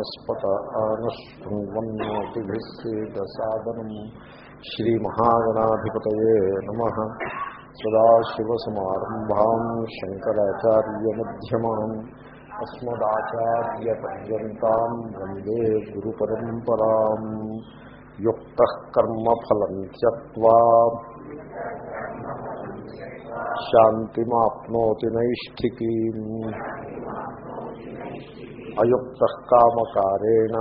वनस्पत आनशृण्वन्नोतिभिस्सेदसादनम् नम। नमः सदाशिवसमारम्भाम् मध्यमा अस्मदाचार्यपर्यता वंदे गुरुपरम्पराम् युक्तः कर्मफलम् त्यक्त्वा शान्तिमाप्नोति అయుక్త కామకారేణ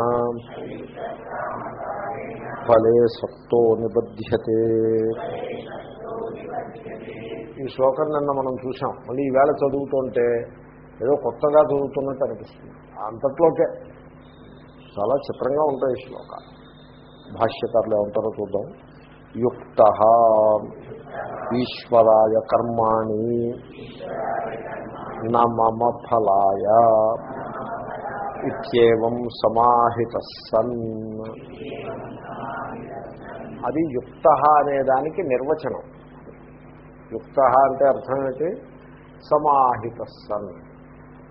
ఫలే సత్తో నిబధ్యతే ఈ శ్లోకం నిన్న మనం చూసాం మళ్ళీ ఈవేళ చదువుతుంటే ఏదో కొత్తగా చదువుతున్నట్టు అనిపిస్తుంది. అంతట్లోకే చాలా చిత్రంగా ఉంటాయి ఈ శ్లోకాలు. భాష్యకారులు ఏమంటారో చూద్దాం. యుక్త ఈశ్వరాయ కర్మాణి నమమ ఫలాయ ఇత్యేవం సమాహిత సన్ అది యుక్త అనేదానికి నిర్వచనం. యుక్త అంటే అర్థం ఏంటి? సమాహిత సన్.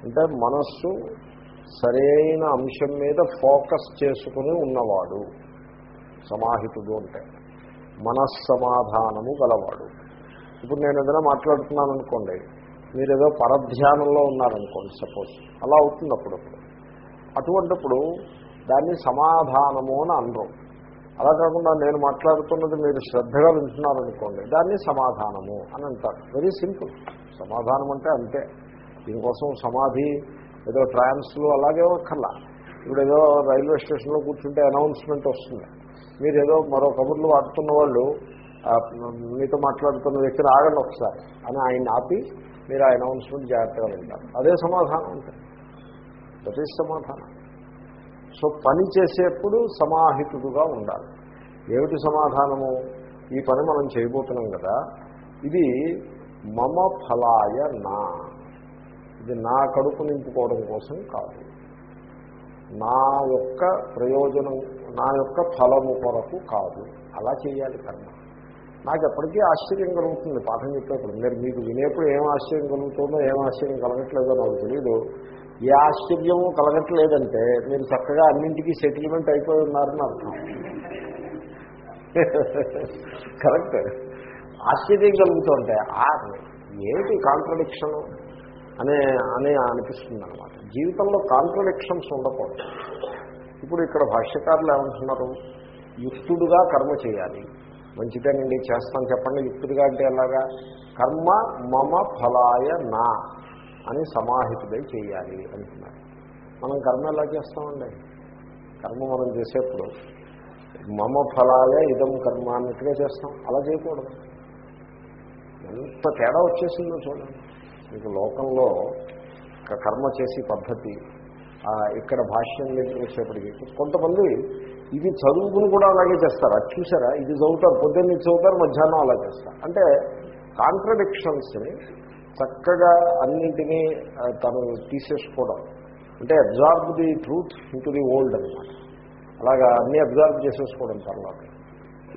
అంటే మనస్సు సరైన అంశం మీద ఫోకస్ చేసుకుని ఉన్నవాడు. సమాహితుడు అంటే మనస్సమాధానము గలవాడు. ఇప్పుడు నేను ఏదైనా మాట్లాడుతున్నాను అనుకోండి మీరు ఏదో పరధ్యానంలో ఉన్నారనుకోండి సపోజ్. అలా అవుతుంది అప్పుడప్పుడు. అటువంటిప్పుడు దాన్ని సమాధానము అని అనరు. అలా కాకుండా నేను మాట్లాడుతున్నది మీరు శ్రద్ధగా వింటున్నారనుకోండి దాన్ని సమాధానము అని అంటారు. వెరీ సింపుల్ సమాధానం అంటే అంతే. దీనికోసం సమాధి ఏదో ట్రాన్స్లు అలాగే ఒక్కర్లా ఇప్పుడు ఏదో రైల్వే స్టేషన్లో కూర్చుంటే అనౌన్స్మెంట్ వస్తుంది. మీరు ఏదో మరో కబుర్లు వాడుతున్న వాళ్ళు మీతో మాట్లాడుతున్న వ్యక్తిని ఆగండి ఒకసారి అని ఆయన ఆపి మీరు ఆ అనౌన్స్మెంట్ జాగ్రత్తగా వింటారు. అదే సమాధానం అంటే దట్ ఈజ్ సమాధానం సో పని చేసేప్పుడు సమాహితుడుగా ఉండాలి. ఏమిటి సమాధానము? ఈ పని మనం చేయబోతున్నాం కదా. ఇది మమ ఫలాయ నా. ఇది నా కడుపు నింపుకోవడం కోసం కాదు. నా యొక్క ప్రయోజనం నా యొక్క ఫలము కొరకు కాదు. అలా చేయాలి కర్మ. నాకు ఎప్పటికీ ఆశ్చర్యం కలుగుతుంది. పాఠం చెప్పేప్పుడు మీరు మీకు వినేప్పుడు ఏం ఆశ్చర్యం కలుగుతుందో ఏం ఆశ్చర్యం కలగట్లేదో నాకు తెలియదు ఏ ఆశ్చర్యము కలగట్లేదంటే మీరు చక్కగా అన్నింటికీ సెటిల్మెంట్ అయిపోయి ఉన్నారని అర్థం. కరెక్ట్. ఆశ్చర్యం కలుగుతుంటే ఆ ఏమిటి కాంట్రడిక్షన్ అనే అని అనిపిస్తుంది అనమాట జీవితంలో కాంట్రడిక్షన్స్ ఉండకూడదు. ఇప్పుడు ఇక్కడ భాష్యకారులు ఏమంటున్నారు? యుక్తుడుగా కర్మ చేయాలి. మంచిదేనండి చేస్తాను చెప్పండి. యుక్తుడిగా అంటే ఎలాగా? కర్మ మమ ఫలాయ నా. అని సమాహితుడై చేయాలి అంటున్నారు. మనం కర్మ ఎలా చేస్తామండి? కర్మ మనం చేసేప్పుడు మమ ఫలాలే ఇదం కర్మ అన్నట్టుగా చేస్తాం. అలా చేయకూడదు. ఎంత తేడా వచ్చేసిందో చూడండి. మీకు లోకంలో కర్మ చేసే పద్ధతి ఇక్కడ భాష్యం దగ్గర వచ్చేప్పటికి కొంతమంది ఇది చదువుకుని కూడా అలాగే చేస్తారు. అది చూసారా? ఇది చదువుతారు పొద్దున్న చదువుతారు మధ్యాహ్నం అలా చేస్తారు. అంటే కాంట్రడిక్షన్స్ని చక్కగా అన్నింటినీ తను తీసేసుకోవడం. అంటే absorb the truth into the old అనమాట అలాగా అన్నీ అబ్జార్బ్ చేసేసుకోవడం తర్వాత.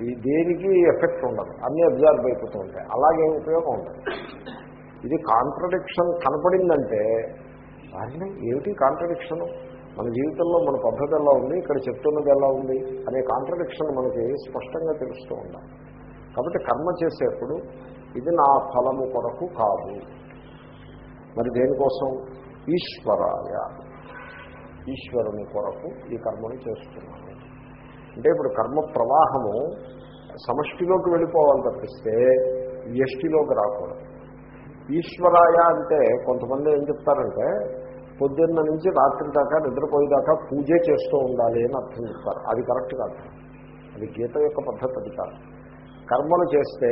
ఈ దేనికి ఎఫెక్ట్ ఉండదు. అన్నీ అబ్జార్బ్ అయిపోతూ ఉంటాయి. అలాగే ఉపయోగం ఉండదు. ఇది కాంట్రడిక్షన్ కనపడిందంటే వారిని ఏమిటి కాంట్రడిక్షను? మన జీవితంలో మన పద్ధతి ఎలా ఉంది? ఇక్కడ చెప్తున్నది ఎలా ఉంది? అనే కాంట్రడిక్షన్ మనకి స్పష్టంగా తెలుస్తూ ఉండాలి. కాబట్టి కర్మ చేసేప్పుడు ఇది నా ఫలము కొరకు కాదు. మరి దేనికోసం? ఈశ్వరాయ. ఈశ్వరుని కొరకు ఈ కర్మని చేస్తున్నాను. అంటే ఇప్పుడు కర్మ ప్రవాహము సమష్టిలోకి వెళ్ళిపోవాలి తప్పిస్తే వ్యష్టిలోకి రాకూడదు. ఈశ్వరాయ అంటే కొంతమంది ఏం చెప్తారంటే పొద్దున్న నుంచి రాత్రి దాకా నిద్రపోయేదాకా పూజే చేస్తూ ఉండాలి అని అర్థం చెప్తారు. అది కరెక్ట్ కాదు. అది గీత యొక్క పద్ధతి అది కాదు. కర్మలు చేస్తే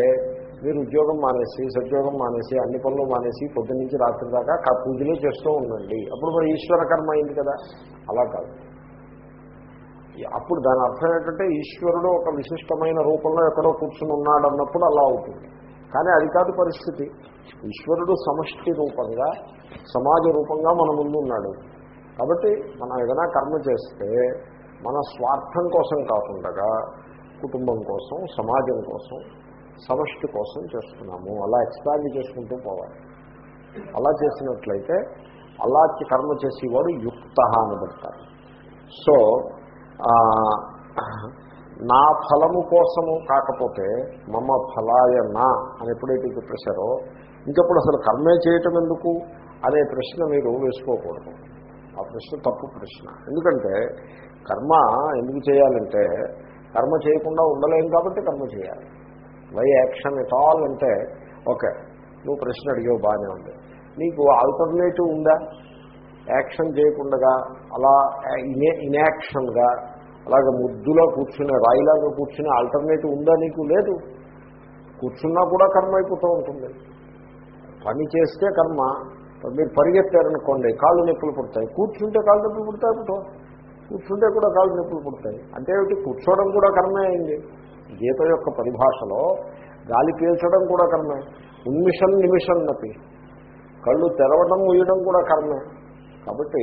మీరు ఉద్యోగం మానేసి సద్యోగం మానేసి అన్ని పనులు మానేసి పొద్దు నుంచి రాత్రి దాకా పూజలు చేస్తూ ఉండండి. అప్పుడు మరి ఈశ్వర కర్మ అయింది కదా. అలా కాదు. అప్పుడు దాని అర్థం ఏంటంటే ఈశ్వరుడు ఒక విశిష్టమైన రూపంలో ఎక్కడో కూర్చుని ఉన్నాడు అన్నప్పుడు అలా అవుతుంది. కానీ అది కాదు పరిస్థితి. ఈశ్వరుడు సమష్టి రూపంగా సమాజ రూపంగా మన ముందు ఉన్నాడు. కాబట్టి మనం ఏదైనా కర్మ చేస్తే మన స్వార్థం కోసం కాకుండా కుటుంబం కోసం సమాజం కోసం సమష్టి కోసం చేస్తున్నాము. అలా ఎక్స్పాండ్ చేసుకుంటూ పోవాలి. అలా చేసినట్లయితే అలా కర్మ చేసేవాడు యుక్త అనబడతారు సో నా ఫలము కోసము కాకపోతే మమ ఫలాయ నా అని ఎప్పుడైతే చెప్పేశారో ఇంకప్పుడు అసలు కర్మే చేయటం ఎందుకు అనే ప్రశ్న మీరు వేసుకోకూడదు. ఆ ప్రశ్న తప్పు ప్రశ్న. ఎందుకంటే కర్మ ఎందుకు చేయాలంటే కర్మ చేయకుండా ఉండలేం కాబట్టి కర్మ చేయాలి. వై యాక్షన్ ఇట్ ఆల్ అంటే ఓకే నువ్వు ప్రశ్న అడిగావు బాగానే ఉంది. నీకు ఆల్టర్నేటివ్ ఉందా? యాక్షన్ చేయకుండా అలా ఇనే ఇన్యాక్షన్గా అలాగే ముద్దులో కూర్చునే రాయిలాగా కూర్చునే ఆల్టర్నేటివ్ ఉందా నీకు? లేదు. కూర్చున్నా కూడా కర్మ అయిపోతూ ఉంటుంది. పని చేస్తే కర్మ మీరు పరిగెత్తారనుకోండి కాళ్ళు నొప్పులు పుడతాయి. కూర్చుంటే కాళ్ళు నొప్పులు పుడతాయి కూర్చుంటే కూడా కాళ్ళు నొప్పులు పుడతాయి. అంటే కూర్చోవడం కూడా కర్మే అయింది. గీత యొక్క పరిభాషలో గాలి పీల్చడం కూడా కర్మే. ఉన్మిషన్ నిమిషం నపి. కళ్ళు తెరవడం ఉయ్యడం కూడా కర్మే. కాబట్టి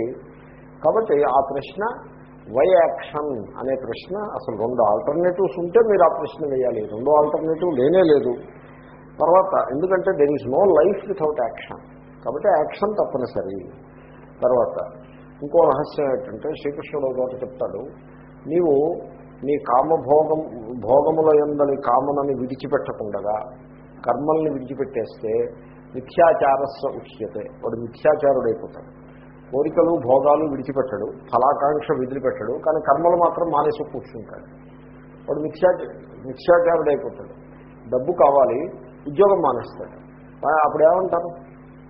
కాబట్టి ఆ ప్రశ్న వై యాక్షన్ అనే ప్రశ్న అసలు రెండు ఆల్టర్నేటివ్స్ ఉంటే మీరు ఆ ప్రశ్న వేయాలి. రెండో ఆల్టర్నేటివ్ లేనే లేదు. తర్వాత ఎందుకంటే there is no life without action కాబట్టి యాక్షన్ తప్పనిసరి. తర్వాత ఇంకో రహస్యం ఏంటంటే శ్రీకృష్ణుడు చోట చెప్తాడు. నీవు నీ కామభోగం భోగముల ఎందని కామనని విడిచిపెట్టకుండగా కర్మల్ని విడిచిపెట్టేస్తే మిథ్యాచారస్వ ఉచ్యతే. వాడు మిథ్యాచారుడైపోతాడు. కోరికలు భోగాలు విడిచిపెట్టడు ఫలాకాంక్ష విదిలిపెట్టడు కానీ కర్మలు మాత్రం మానేసి కూర్చుంటాడు. వాడు మిథ్యా మిథ్యాచారుడైపోతాడు. డబ్బు కావాలి ఉద్యోగం మానేస్తాడు. అప్పుడు ఏమంటారు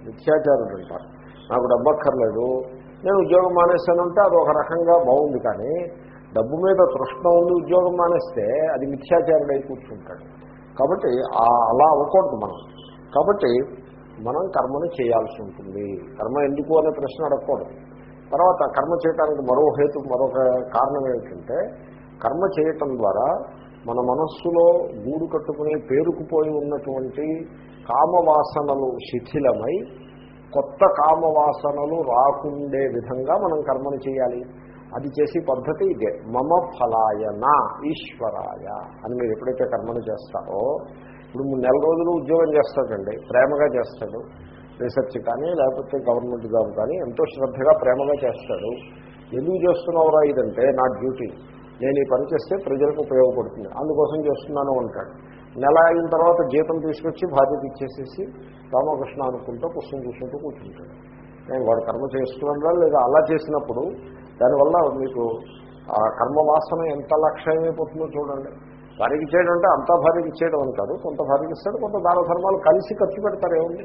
మిథ్యాచారుడు అంటారు నాకు డబ్బు అక్కర్లేదు నేను ఉద్యోగం మానేస్తానంటే అది ఒక రకంగా బాగుంది కానీ డబ్బు మీద తృష్ణ ఉంది ఉద్యోగం మానేస్తే అది మిథ్యాచారుడై కూర్చుంటాడు. కాబట్టి అలా అవ్వకూడదు మనం. కాబట్టి మనం కర్మను చేయాల్సి ఉంటుంది. కర్మ ఎందుకు అనే ప్రశ్న అడగకూడదు. తర్వాత కర్మ చేయడానికి మరో హేతు మరొక కారణం ఏమిటంటే కర్మ చేయటం ద్వారా మన మనస్సులో గూడు కట్టుకుని పేరుకుపోయి ఉన్నటువంటి కామవాసనలు శిథిలమై కొత్త కామవాసనలు రాకుండే విధంగా మనం కర్మను చేయాలి. అది చేసే పద్ధతి ఇదే. మమ ఫలాయన ఈశ్వరాయ అని మీరు ఎప్పుడైతే కర్మను చేస్తారో ఇప్పుడు మూడు నెల రోజులు ఉద్యోగం చేస్తాడండి ప్రేమగా చేస్తాడు రీసెర్చ్ కానీ లేకపోతే గవర్నమెంట్ జాబ్ కానీ ఎంతో శ్రద్ధగా ప్రేమగా చేస్తాడు. ఎందుకు చేస్తున్నావురా ఇదంటే నా డ్యూటీ. నేను ఈ పని చేస్తే ప్రజలకు ఉపయోగపడుతుంది. అందుకోసం చేస్తున్నాను అంటాడు. నెల అయిన తర్వాత జీతం తీసుకొచ్చి బాధ్యత ఇచ్చేసేసి రామకృష్ణ అనుకుంటూ పుస్తకం చూసుకుంటూ కూర్చుంటాడు. నేను వాడు కర్మ చేసుకోవడం లేదా అలా చేసినప్పుడు దానివల్ల మీకు ఆ కర్మ వాసన ఎంత లక్ష్యమైపోతుందో చూడండి. భార్యకి ఇచ్చేయడం అంటే అంతా భార్యకి ఇచ్చేయడం అని కాదు కొంత భార్యకి ఇస్తాడు కొంత దాన ధర్మాలు కలిసి ఖర్చు పెడతారు ఏముంది?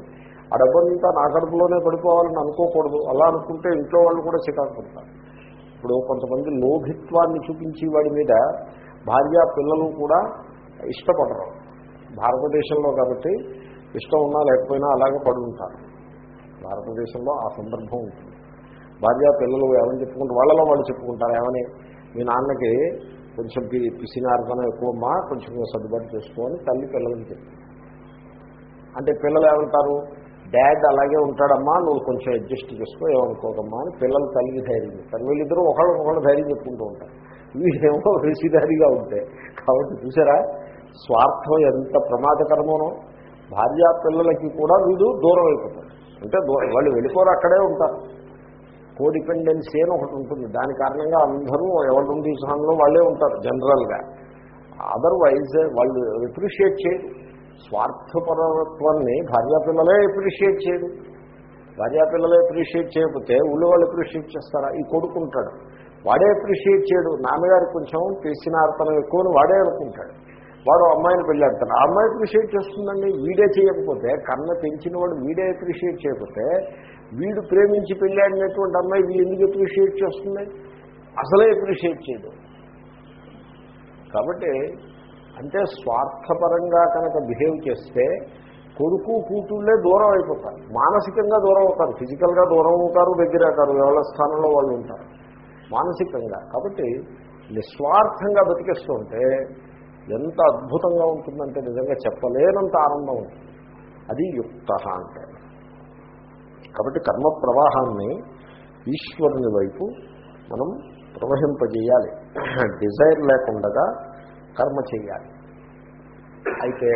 ఆ డబ్బంతా నా కడుపులోనే పడిపోవాలని అనుకోకూడదు. అలా అనుకుంటే ఇంట్లో వాళ్ళు కూడా చికాకు పడతారు. ఇప్పుడు కొంతమంది లోభిత్వాన్ని చూపించి వాడి మీద భార్య పిల్లలు కూడా ఇష్టపడరు. భారతదేశంలో కాబట్టి ఇష్టం ఉన్నా లేకపోయినా అలాగే పడి ఉంటారు భారతదేశంలో ఆ సందర్భం ఉంటుంది. భార్య పిల్లలు ఏమని చెప్పుకుంటారు? వాళ్ళలో వాళ్ళు చెప్పుకుంటారు. ఏమని? మీ నాన్నకి కొంచెం పి పిసినార్దనం ఎక్కువమ్మా కొంచెం సర్దుబాటు చేసుకోని తల్లి పిల్లలకి చెప్తారు అంటే పిల్లలు ఏమంటారు? డాడ్ అలాగే ఉంటాడమ్మా నువ్వు కొంచెం అడ్జస్ట్ చేసుకో ఏమనుకోకమ్మా అని పిల్లలు తల్లికి ధైర్యం చెప్తారు. వీళ్ళిద్దరూ ఒకళ్ళు ఒకళ్ళు ధైర్యం చెప్పుకుంటూ ఉంటారు. వీళ్ళేమో రిసిదారిగా ఉంటాయి కాబట్టి చూసారా? స్వార్థం ఎంత ప్రమాదకరమోనో భార్యా పిల్లలకి కూడా వీడు దూరం అయిపోతాడు. అంటే వాళ్ళు వెళ్ళిపోరు అక్కడే ఉంటారు. కోడిపెండెన్సీ అని ఒకటి ఉంటుంది. దాని కారణంగా అందరూ ఎవరి తీసుకోవడంలో వాళ్ళే ఉంటారు జనరల్గా. అదర్వైజ్ వాళ్ళు ఎప్రిషియేట్ చేయరు. స్వార్థపరత్వాన్ని భార్యాపిల్లలే ఎప్రిషియేట్ చేయరు. భార్యాపిల్లలే అప్రిషియేట్ చేయకపోతే ఊళ్ళో వాళ్ళు ఎప్రిషియేట్ చేస్తారా? ఈ కొడుకుంటాడు వాడే అప్రిషియేట్ చేయడు. నాన్నగారికి కొంచెం తెలిసిన అర్థం ఎక్కువని వాడే అనుకుంటాడు. వాడు అమ్మాయిని పెళ్ళాడతాడు ఆ అమ్మాయి అప్రిషియేట్ చేస్తుందండి. వీడే చేయకపోతే కన్న పెంచిన వాడు వీడే అప్రిషియేట్ చేయకపోతే వీడు ప్రేమించి పెళ్ళాడినటువంటి అమ్మాయి వీడు ఎందుకు అప్రిషియేట్ చేస్తుంది? అసలే అప్రిషియేట్ చేయదు కాబట్టి అంటే స్వార్థపరంగా కనుక బిహేవ్ చేస్తే కొడుకు కూతుళ్ళే దూరం అయిపోతారు. మానసికంగా దూరం అవుతారు. ఫిజికల్గా దూరం అవుతారు దగ్గర అవుతారు ఎవరి స్థానంలో వాళ్ళు ఉంటారు. మానసికంగా. కాబట్టి నిస్వార్థంగా బతికేస్తుంటే ఎంత అద్భుతంగా ఉంటుందంటే నిజంగా చెప్పలేనంత ఆనందం ఉంటుంది. అది యుక్త అంటే. కాబట్టి కర్మ ప్రవాహాన్ని ఈశ్వరుని వైపు మనం ప్రవహింపజేయాలి. డిజైర్ లేకుండా కర్మ చేయాలి. అయితే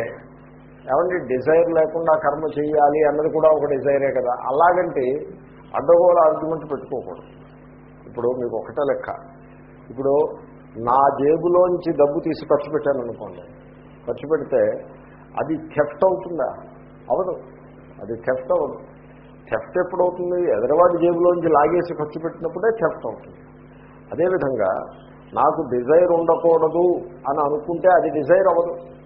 ఏమంటే డిజైర్ లేకుండా కర్మ చేయాలి అన్నది కూడా ఒక డిజైరే కదా. అలాగంటే అడ్డగోళ ఆర్గ్యుమెంట్ పెట్టుకోకూడదు. ఇప్పుడు మీకు ఒకటే లెక్క. ఇప్పుడు నా జేబులోంచి డబ్బు తీసి ఖర్చు పెట్టాను అనుకోండి. ఖర్చు పెడితే అది థెఫ్ట్ అవుతుందా? అవదు. అది థెఫ్ట్ అవ్వదు థెఫ్ట్ ఎప్పుడవుతుంది? ఎదరవాడి జేబులోంచి లాగేసి ఖర్చు పెట్టినప్పుడే థెఫ్ట్ అవుతుంది. అదేవిధంగా నాకు డిజైర్ ఉండకూడదు అని అనుకుంటే అది డిజైర్ అవ్వదు.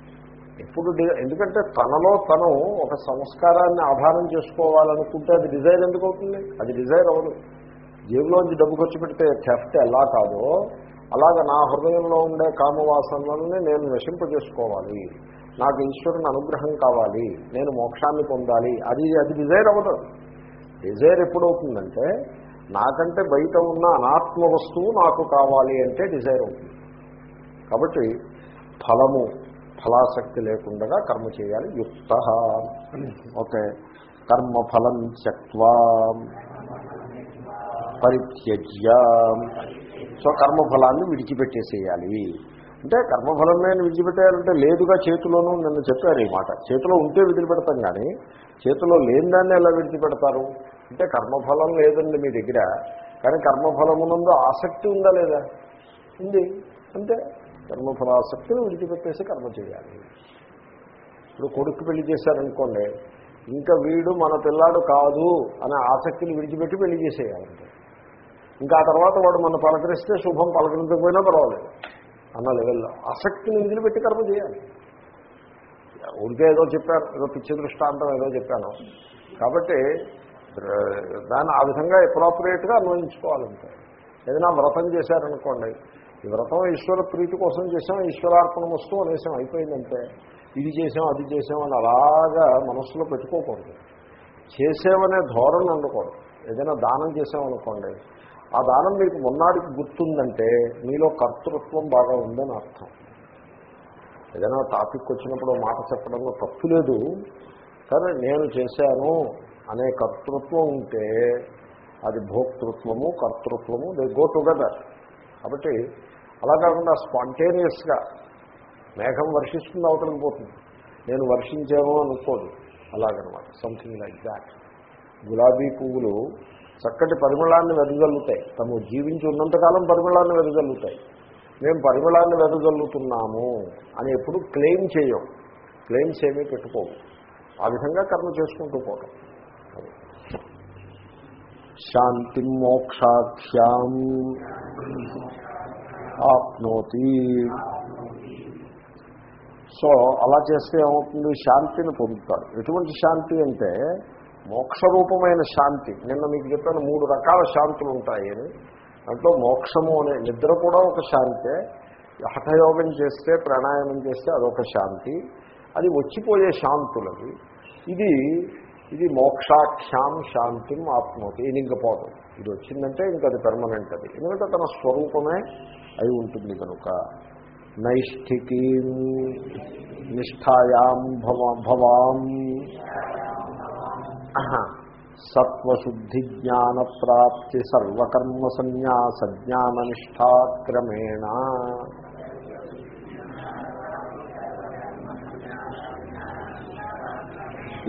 ఎప్పుడు డి- ఎందుకంటే తనలో తను ఒక సంస్కారాన్ని ఆధారం చేసుకోవాలనుకుంటే అది డిజైర్ ఎందుకు అవుతుంది అది డిజైర్ అవ్వదు. జేబులోంచి డబ్బు ఖర్చు పెడితే థెఫ్ట్ ఎలా కాదో అలాగ నా హృదయంలో ఉండే కామవాసనలని నేను నశింపజేసుకోవాలి. నాకు ఈశ్వరుని అనుగ్రహం కావాలి. నేను మోక్షాన్ని పొందాలి. అది అది డిజైర్ అవ్వదు. డిజైర్ ఎప్పుడవుతుందంటే నాకంటే బయట ఉన్న అనాత్మ వస్తువు నాకు కావాలి అంటే డిజైర్ అవుతుంది. కాబట్టి ఫలము ఫలాసక్తి లేకుండా కర్మ చేయాలి. యుక్త. ఓకే. కర్మఫలం త్యక్వా పరిత్యజ్య. సో కర్మఫలాన్ని విడిచిపెట్టేసేయాలి. అంటే కర్మఫలం నేను విడిచిపెట్టేయాలంటే లేదుగా చేతిలోనూ నిన్ను చెప్పారు ఈ మాట. చేతిలో ఉంటే విడిచిపెడతాం కానీ చేతిలో లేని దాన్ని ఎలా విడిచిపెడతారు? అంటే కర్మఫలం లేదండి మీ దగ్గర కానీ కర్మఫలమునందు ఆసక్తి ఉందా లేదా? ఉంది. అంటే కర్మఫలాసక్తిని విడిచిపెట్టేసి కర్మ చేయాలి. ఇప్పుడు కొడుకు పెళ్ళి చేశారనుకోండి ఇంకా వీడు మన పిల్లాడు కాదు అనే ఆసక్తిని విడిచిపెట్టి పెళ్ళి చేసేయాలి ఇంకా ఆ తర్వాత వాడు మన పలకరిస్తే శుభం పలకరించకపోయినా పర్వాలేదు. అన్న లెవెల్లో. ఆసక్తిని వదిలిపెట్టి కర్మ చేయాలి. ఉంటే ఏదో చెప్పారు ఏదో పిచ్చి దృష్టాంతం ఏదో చెప్పాను. కాబట్టి దాన్ని ఆ విధంగా అప్రాపరియేట్గా అన్వయించుకోవాలంటే ఏదైనా వ్రతం చేశారనుకోండి ఈ వ్రతం ఈశ్వర ప్రీతి కోసం చేసాం ఈశ్వరార్పణ వస్తువు అనేసాం అయిపోయిందంటే ఇది చేసాం అది చేసాం అని అలాగా మనస్సులో పెట్టుకోకూడదు. చేసేవనే ధోరణి ఉండకూడదు. ఏదైనా దానం చేసామనుకోండి ఆ దానం మీకు మొన్నాడికి గుర్తుందంటే మీలో కర్తృత్వం బాగా ఉందని అర్థం. ఏదైనా టాపిక్ వచ్చినప్పుడు మాట చెప్పడంలో తప్పు లేదు. కానీ నేను చేశాను అనే కర్తృత్వం ఉంటే అది భోక్తృత్వము కర్తృత్వము దే గో టుగెదర్ కాబట్టి అలా కాకుండా స్పాంటేనియస్గా మేఘం వర్షిస్తుంది అవతలకి పోతుంది. నేను వర్షించాను అనుకోదు. అలాగనమాట. సంథింగ్ లైక్ దాట్ గులాబీ పువ్వులు చక్కటి పరిమళాన్ని వెదజల్లుతాయి. తము జీవించి ఉన్నంతకాలం పరిమళాన్ని వెదజల్లుతాయి. మేము పరిమళాన్ని వెదజల్లుతున్నాము అని ఎప్పుడు క్లెయిమ్ చేయం. క్లెయిమ్స్ ఏమీ పెట్టుకోము. ఆ విధంగా కర్మ చేసుకుంటూ పోవటం. శాంతి మోక్షాఖ్యాం ఆప్నోతి. సో అలా చేస్తే ఏమవుతుంది? శాంతిని పొందుతారు. ఎటువంటి శాంతి అంటే మోక్షరూపమైన శాంతి. నిన్న మీకు చెప్పాను మూడు రకాల శాంతులు ఉంటాయి అని. దాంట్లో మోక్షము అనే నిద్ర కూడా ఒక శాంతే. హఠయోగం చేస్తే ప్రాణాయామం చేస్తే అదొక శాంతి. అది వచ్చిపోయే శాంతులది ఇది ఇది మోక్షాఖ్యాం శాంతిం ఆత్మహత్య ఇది ఇంక ఇది వచ్చిందంటే ఇంక అది పెర్మనెంట్ అది. ఎందుకంటే తన స్వరూపమే అయి ఉంటుంది కనుక. నైష్ఠికీ నిష్ఠాయాం భవ భవాం. సత్వశుద్ధి జ్ఞాన ప్రాప్తి సర్వకర్మ సన్యాస జ్ఞాన నిష్టాక్రమేణ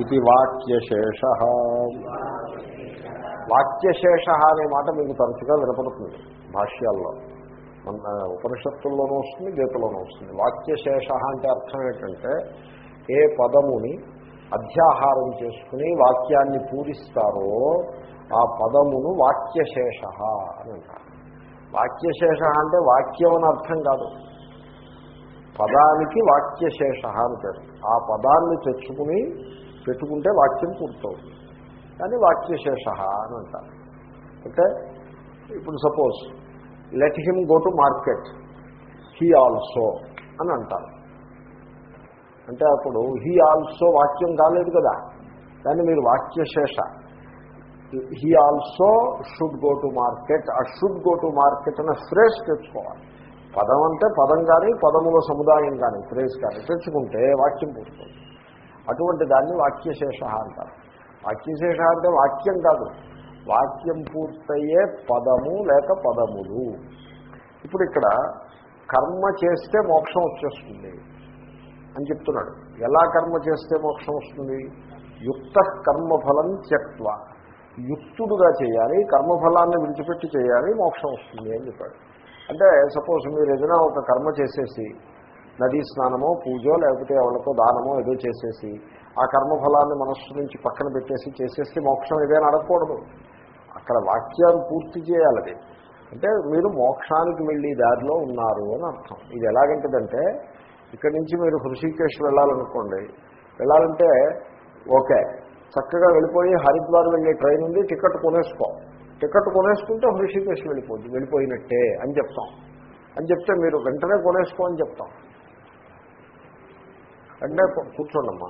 ఇది వాక్యశేష. వాక్యశేష అనే మాట మీకు తరచుగా వినపడుతుంది భాష్యాల్లో. మన ఉపనిషత్తుల్లోనూ వస్తుంది గీతలోనూ వస్తుంది. వాక్యశేష అంటే అర్థం ఏంటంటే ఏ పదముని అధ్యాహారం చేసుకుని వాక్యాన్ని పూరిస్తారో ఆ పదమును వాక్యశేష అని అంటారు. వాక్యశేష అంటే వాక్యం అని అర్థం కాదు. పదానికి వాక్యశేష అని పేరు. ఆ పదాన్ని తెచ్చుకుని పెట్టుకుంటే వాక్యం పూర్తవుతుంది. కానీ వాక్యశేష అని అంటారు. ఓకే ఇప్పుడు suppose let him go to market he also అని అంటారు. అంటే అప్పుడు హీ ఆల్సో వాక్యం కాలేదు కదా. దాన్ని మీరు వాక్యశేష. He also should go to market ఆ షుడ్ గో టు మార్కెట్ అనే ఫ్రేజ్ తెచ్చుకోవాలి. పదం అంటే పదం కానీ పదముల సముదాయం కానీ ఫ్రేజ్ కానీ తెచ్చుకుంటే వాక్యం పూర్తుంది అటువంటి దాన్ని వాక్యశేష అంటారు. వాక్యశేష అంటే వాక్యం కాదు. వాక్యం పూర్తయ్యే పదము లేక పదములు. ఇప్పుడు ఇక్కడ కర్మ చేస్తే మోక్షం వచ్చేస్తుంది. అని చెప్తున్నాడు. ఎలా కర్మ చేస్తే మోక్షం వస్తుంది? యుక్త కర్మఫలం త్యక్వ యుక్తుడుగా చేయాలి కర్మఫలాన్ని విడిచిపెట్టి చేయాలి మోక్షం వస్తుంది అని చెప్పాడు. అంటే సపోజ్ మీరు ఏదైనా ఒక కర్మ చేసేసి నదీ స్నానమో పూజో లేకపోతే ఎవరితో దానమో ఏదో చేసేసి ఆ కర్మఫలాన్ని మనస్సు నుంచి పక్కన పెట్టేసి చేసేస్తే మోక్షం ఏదైనా అడగకూడదు అక్కడ వాక్యాలు పూర్తి చేయాలి అంటే మీరు మోక్షానికి వెళ్ళి దారిలో ఉన్నారు అని అర్థం. ఇది ఎలాగంటదంటే ఇక్కడి నుంచి మీరు హృషికేశ్ వెళ్ళాలనుకోండి. వెళ్ళాలంటే ఓకే. చక్కగా వెళ్ళిపోయి హరిద్వార్ వెళ్ళే ట్రైన్ ఉంది టికెట్ కొనేసుకో. టికెట్ కొనేసుకుంటే హృషికేశ్ వెళ్ళిపోద్ది వెళ్ళిపోయినట్టే అని చెప్తాం. అని చెప్తే మీరు వెంటనే కొనేసుకో అని చెప్తాం. వెంటనే కూర్చోండమ్మా.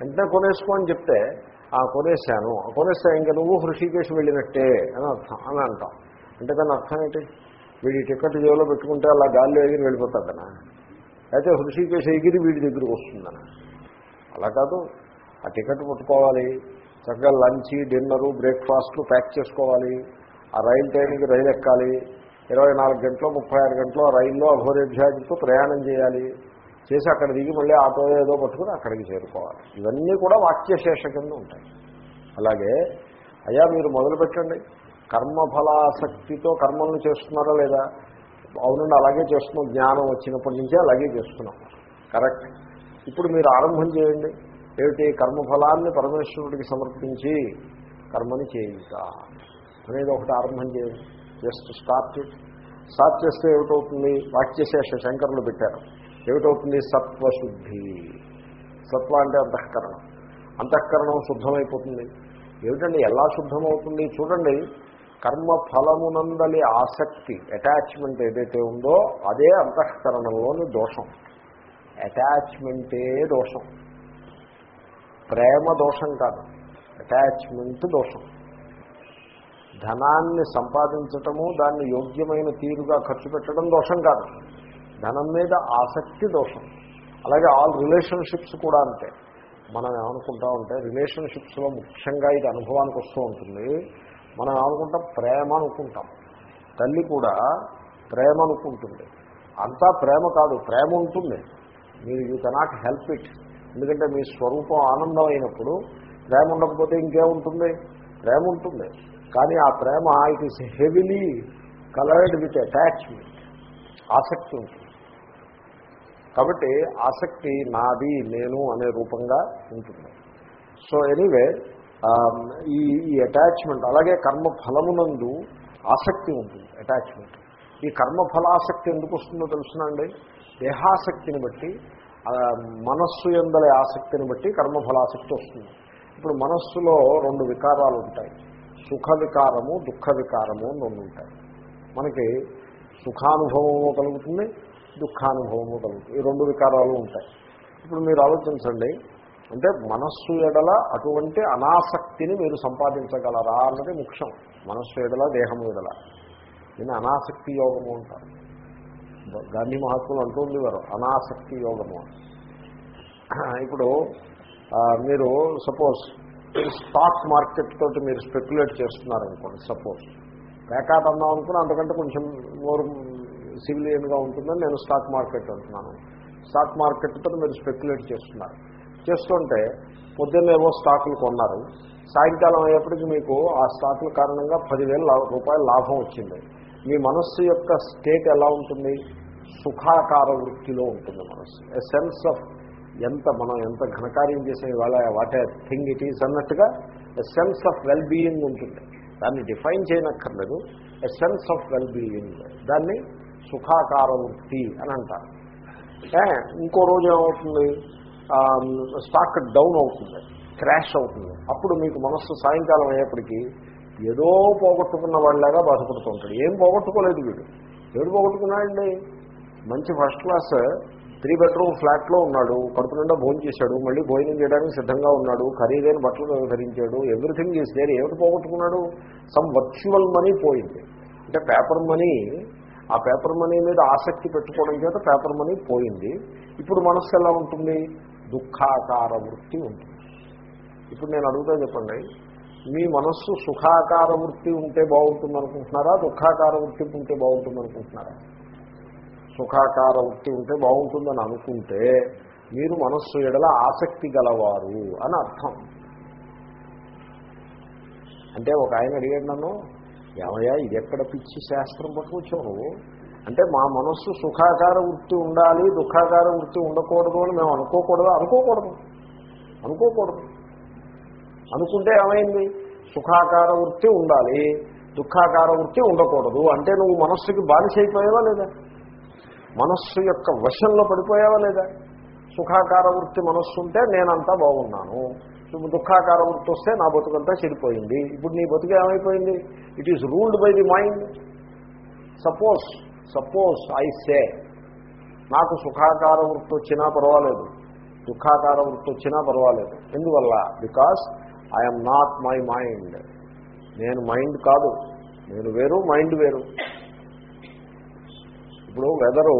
వెంటనే కొనేసుకో అని చెప్తే ఆ కొనేసాను ఆ కొనేస్తే ఇంకా నువ్వు హృషికేశ్ వెళ్ళినట్టే అని అర్థం అని అంటాం. అంటే దాని అర్థం ఏంటి? వీడి టికెట్ జోలో పెట్టుకుంటే అలా గాల్లో ఎగిరి వెళ్ళిపోతాడనా అయితే హృషికేశ ఎగిరి వీడి దగ్గరికి వస్తుందని అలా కాదు ఆ టికెట్ పట్టుకోవాలి చక్కగా లంచ్ డిన్నరు బ్రేక్ఫాస్ట్లు ప్యాక్ చేసుకోవాలి ఆ రైలు టైంకి రైలు ఎక్కాలి ఇరవై నాలుగు గంటలు ముప్పై ఆరు గంటలు ఆ రైల్లో అఘోరేభ్యాధితో ప్రయాణం చేయాలి చేసి అక్కడ దిగి మళ్ళీ ఆటో ఏదో పట్టుకుని అక్కడికి చేరుకోవాలి. ఇవన్నీ కూడా వాక్యశేష కింద ఉంటాయి. అలాగే అయ్యా మీరు మొదలు పెట్టండి కర్మఫలాసక్తితో కర్మలను చేస్తున్నారా లేదా? అవునండి అలాగే చేస్తున్నాం. జ్ఞానం వచ్చినప్పటి నుంచే అలాగే చేస్తున్నాం. కరెక్ట్. ఇప్పుడు మీరు ఆరంభం చేయండి. ఏమిటి? కర్మఫలాన్ని పరమేశ్వరుడికి సమర్పించి కర్మని చేయుట అనేది ఒకటి ఆరంభం చేయండి. జస్ట్ స్టార్ట్ స్టార్ట్ చేస్తే ఏమిటవుతుంది? వాక్యశేష శంకరులు పెట్టారు. ఏమిటవుతుంది? సత్వశుద్ధి. సత్వ అంటే అంతఃకరణం. అంతఃకరణం శుద్ధమైపోతుంది. ఏమిటండి? ఎలా శుద్ధమవుతుంది? చూడండి. కర్మ ఫలమునందలి ఆసక్తి అటాచ్మెంట్ ఏదైతే ఉందో అదే అంతఃకరణలోని దోషం. అటాచ్మెంటే దోషం. ప్రేమ దోషం కాదు. అటాచ్మెంట్ దోషం. ధనాన్ని సంపాదించటము దాన్ని యోగ్యమైన తీరుగా ఖర్చు పెట్టడం దోషం కాదు. ధనం మీద ఆసక్తి దోషం. అలాగే ఆల్ రిలేషన్షిప్స్ కూడా అంతే. మనం ఏమనుకుంటా ఉంటే రిలేషన్షిప్స్లో ముఖ్యంగా ఇది అనుభవానికి వస్తూ ఉంటుంది. మనం ఏమనుకుంటాం? ప్రేమ అనుకుంటాం. తల్లి కూడా ప్రేమ అనుకుంటుంది. అంతా ప్రేమ కాదు ప్రేమ ఉంటుంది. మీరు యూ కెనాట్ హెల్ప్ ఇట్. ఎందుకంటే మీ స్వరూపం ఆనందం అయినప్పుడు ప్రేమ ఉండకపోతే ఇంకేముంటుంది? ప్రేమ ఉంటుంది. కానీ ఆ ప్రేమ it is heavily coloured with attachment ఆసక్తి ఉంటుంది. కాబట్టి ఆసక్తి నాది నేను అనే రూపంగా ఉంటుంది. సో ఎనీవే ఈ ఈ అటాచ్మెంట్ అలాగే కర్మ ఫలమునందు ఆసక్తి ఉంటుంది అటాచ్మెంట్ ఈ కర్మఫలాసక్తి ఎందుకు వస్తుందో తెలుసునండి దేహాసక్తిని బట్టి మనస్సు ఎందలే ఆసక్తిని బట్టి కర్మఫలాసక్తి వస్తుంది. ఇప్పుడు మనస్సులో రెండు వికారాలు ఉంటాయి. సుఖ వికారము దుఃఖ వికారము అని రెండు ఉంటాయి. మనకి సుఖానుభవము కలుగుతుంది దుఃఖానుభవము కలుగుతుంది. ఈ రెండు వికారాలు ఉంటాయి. ఇప్పుడు మీరు ఆలోచించండి అంటే మనస్సు ఎడల అటువంటి అనాసక్తిని మీరు సంపాదించగలరా అన్నది ముఖ్యం. మనస్సు ఎడల దేహం ఎడల. దీన్ని అనాసక్తి యోగము అంటారు. గాంధీ మహాత్ములు అంటూ ఉండేవారు అనాసక్తి యోగము ఇప్పుడు మీరు సపోజ్ స్టాక్ మార్కెట్ తోటి మీరు స్పెక్యులేట్ చేస్తున్నారనుకోండి సపోజ్. పేకాట్ అన్నాం అనుకుని అంతకంటే కొంచెం మోర్ సివిలియన్గా ఉంటుందని నేను స్టాక్ మార్కెట్ అంటున్నాను. స్టాక్ మార్కెట్ తోటి మీరు స్పెక్యులేట్ చేస్తున్నారు. చేస్తుంటే పొద్దున్న ఏవో స్టాకులు కొన్నారు. సాయంకాలం అయ్యేప్పటికి మీకు ఆ స్టాకుల కారణంగా పదివేల రూపాయల లాభం వచ్చింది. మీ మనస్సు యొక్క స్టేట్ ఎలా ఉంటుంది? సుఖాకార వృత్తిలో ఉంటుంది మనస్సు. ఎ సెన్స్ ఆఫ్ ఎంత మనం ఎంత ఘనకార్యం చేసే వాళ్ళ what a thing it is అన్నట్టుగా a sense of well being ఉంటుంది. దాన్ని define చేయనక్కర్లేదు. A sense of well being దాన్ని సుఖాకార వృత్తి అని అంటారు. ఇంకో రోజు ఏమవుతుంది? స్టాక్ డౌన్ అవుతుంది క్రాష్ అవుతుంది. అప్పుడు మీకు మనస్సు సాయంకాలం అయ్యేప్పటికీ ఏదో పోగొట్టుకున్న వాళ్ళలాగా బాధపడుతూ ఉంటాడు. ఏం పోగొట్టుకోలేదు వీడు. ఏడు పోగొట్టుకున్నాడండి? మంచి ఫస్ట్ క్లాస్ త్రీ బెడ్రూమ్ ఫ్లాట్లో ఉన్నాడు. కడుపు నిండా భోజనం చేశాడు. మళ్ళీ భోజనం చేయడానికి సిద్ధంగా ఉన్నాడు. ఖరీదైన బట్టలు ధరించాడు. ఎవ్రీథింగ్ ఈజ్ దేర్ ఏమిటి పోగొట్టుకున్నాడు? సమ్ వర్చువల్ మనీ పోయింది. అంటే పేపర్ మనీ ఆ పేపర్ మనీ మీద ఆసక్తి పెట్టుకోవడం చేత పేపర్ మనీ పోయింది. ఇప్పుడు మనస్సు ఎలా ఉంటుంది? దుఃఖాకార వృత్తి ఉంటుంది. ఇప్పుడు నేను అడుగుతా చెప్పండి మీ మనస్సు సుఖాకార వృత్తి ఉంటే బాగుంటుంది అనుకుంటున్నారా దుఃఖాకార వృత్తి ఉంటే బాగుంటుంది అనుకుంటున్నారా సుఖాకార వృత్తి ఉంటే బాగుంటుందని అనుకుంటే మీరు మనస్సు ఎడల ఆసక్తి గలవారు అని అర్థం. అంటే ఒక ఆయన అడిగాడు నన్ను ఏమయ్యా ఇది ఎక్కడ పిచ్చి శాస్త్రం పట్టుకొచ్చావు నువ్వు? అంటే మా మనస్సు సుఖాకార వృత్తి ఉండాలి దుఃఖాకార వృత్తి ఉండకూడదు అని మేము అనుకోకూడదు అనుకోకూడదు అనుకోకూడదు. అనుకుంటే ఏమైంది? సుఖాకార వృత్తి ఉండాలి దుఃఖాకార వృత్తి ఉండకూడదు. అంటే నువ్వు మనస్సుకి బానిస అయిపోయావా లేదా? మనస్సు యొక్క వశంలో పడిపోయావా లేదా? సుఖాకార వృత్తి మనస్సు ఉంటే నేనంతా బాగున్నాను. దుఃఖాకార వృత్తి వస్తే నా బతుకంతా చెడిపోయింది. ఇప్పుడు నీ బతుకు ఏమైపోయింది? It is ruled by the mind suppose suppose I say నాకు సుఖాకార వృత్తి వచ్చినా పర్వాలేదు. దుఃఖాకార వృత్తి వచ్చినా పర్వాలేదు. ఎందువల్ల? Because I'm not my mind నేను మైండ్ కాదు. నేను వేరు మైండ్ వేరు. ఇప్పుడు వెదరు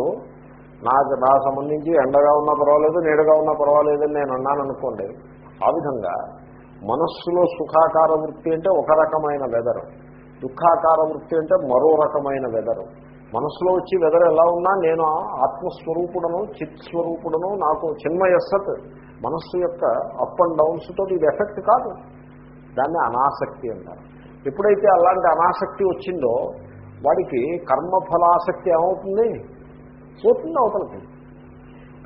నాకు నా సంబంధించి ఎండగా ఉన్నా పర్వాలేదు నీడగా ఉన్నా పర్వాలేదని నేను అన్నాను అనుకోండి ఆ విధంగా మనస్సులో సుఖాకార వృత్తి అంటే ఒక రకమైన వెదరు. దుఃఖాకార వృత్తి అంటే మరో రకమైన వెదరు. మనసులో వచ్చి వెదర్ ఎలా ఉన్నా నేను ఆత్మస్వరూపుడను చిత్ స్వరూపుడను నాకు చిన్మయ సత్ మనస్సు యొక్క అప్ అండ్ డౌన్స్ తోటి ఇది ఎఫెక్ట్ కాదు. దాన్ని అనాసక్తి అంటారు. ఎప్పుడైతే అలాంటి అనాసక్తి వచ్చిందో వాడికి కర్మఫలాసక్తి ఏమవుతుంది? పోతుంది అవతలకి.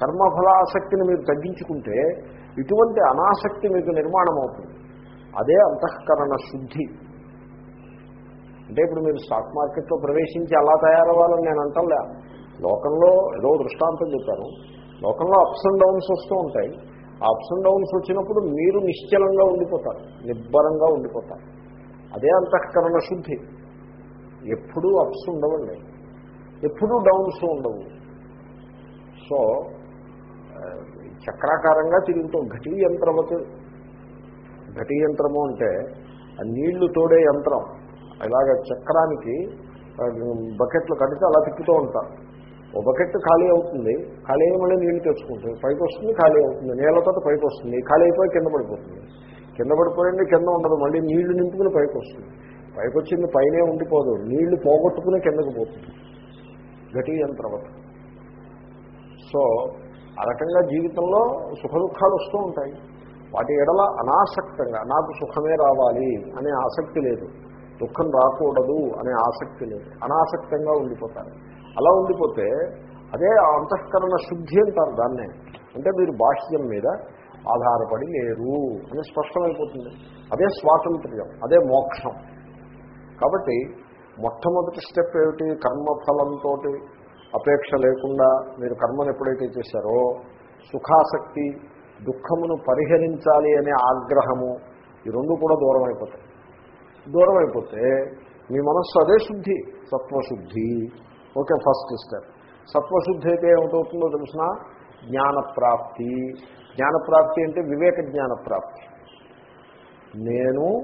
కర్మఫలాసక్తిని మీరు తగ్గించుకుంటే ఇటువంటి అనాసక్తి మీకు నిర్మాణం అవుతుంది అదే అంతఃకరణ శుద్ధి. అంటే ఇప్పుడు మీరు స్టాక్ మార్కెట్లో ప్రవేశించి అలా తయారవ్వాలని నేను అంటలే. లోకంలో ఏదో దృష్టాంతం చెప్పాను. లోకంలో అప్స్ అండ్ డౌన్స్ వస్తూ ఉంటాయి. ఆ అప్స్ అండ్ డౌన్స్ వచ్చినప్పుడు మీరు నిశ్చలంగా ఉండిపోతారు. నిబ్బరంగా ఉండిపోతారు. అదే అంతఃకరణ శుద్ధి. ఎప్పుడూ అప్స్ ఉండవండి. ఎప్పుడూ డౌన్స్ ఉండవు. సో చక్రాకారంగా తిరుగుతూ ఘటీ యంత్రవత్ ఘటీ యంత్రము అంటే నీళ్ళు తోడే యంత్రం. ఇలాగ చక్రానికి బకెట్లు కడితే అలా తిప్పుతూ ఉంటారు ఓ బకెట్ ఖాళీ అవుతుంది ఖాళీ అయ్యి మళ్ళీ నీళ్ళు తెచ్చుకుంటుంది. పైకి వస్తుంది ఖాళీ అవుతుంది. నీళ్ళతో పైకి వస్తుంది ఖాళీ అయిపోయి కింద పడిపోతుంది. కింద పడిపోయింది కింద ఉండదు. మళ్ళీ నీళ్ళు నింపుకుని పైకి వస్తుంది. పైకి వచ్చింది పైనే ఉండిపోదు. నీళ్ళు పోగొట్టుకుని కిందకు పోతుంది. గటి యంత్రవత సో ఆ రకంగా జీవితంలో సుఖ దుఃఖాలు వస్తూ ఉంటాయి. వాటి ఎడల అనాసక్తంగా నాకు సుఖమే రావాలి అనే ఆసక్తి లేదు. దుఃఖం రాకూడదు అనే ఆసక్తి లేదు. అనాసక్తంగా ఉండిపోతారు. అలా ఉండిపోతే అదే అంతఃకరణ శుద్ధి అంటారు దాన్నే. అంటే మీరు బాహ్యం మీద ఆధారపడి లేరు అని స్పష్టమైపోతుంది. అదే స్వాతంత్ర్యం అదే మోక్షం. కాబట్టి మొట్టమొదటి స్టెప్ ఏమిటి? కర్మఫలంతో అపేక్ష లేకుండా మీరు కర్మను ఎప్పుడైతే చేశారో సుఖాసక్తి దుఃఖమును పరిహరించాలి అనే ఆగ్రహము ఈ రెండు కూడా దూరం అయిపోతాయి దూరం అయిపోతే మీ మనస్సు అదే శుద్ధి సత్వశుద్ధి. Okay first step. సత్వశుద్ధి అయితే ఏమిటవుతుందో తెలిసిన? జ్ఞానప్రాప్తి. జ్ఞానప్రాప్తి అంటే వివేక జ్ఞానప్రాప్తి. నేను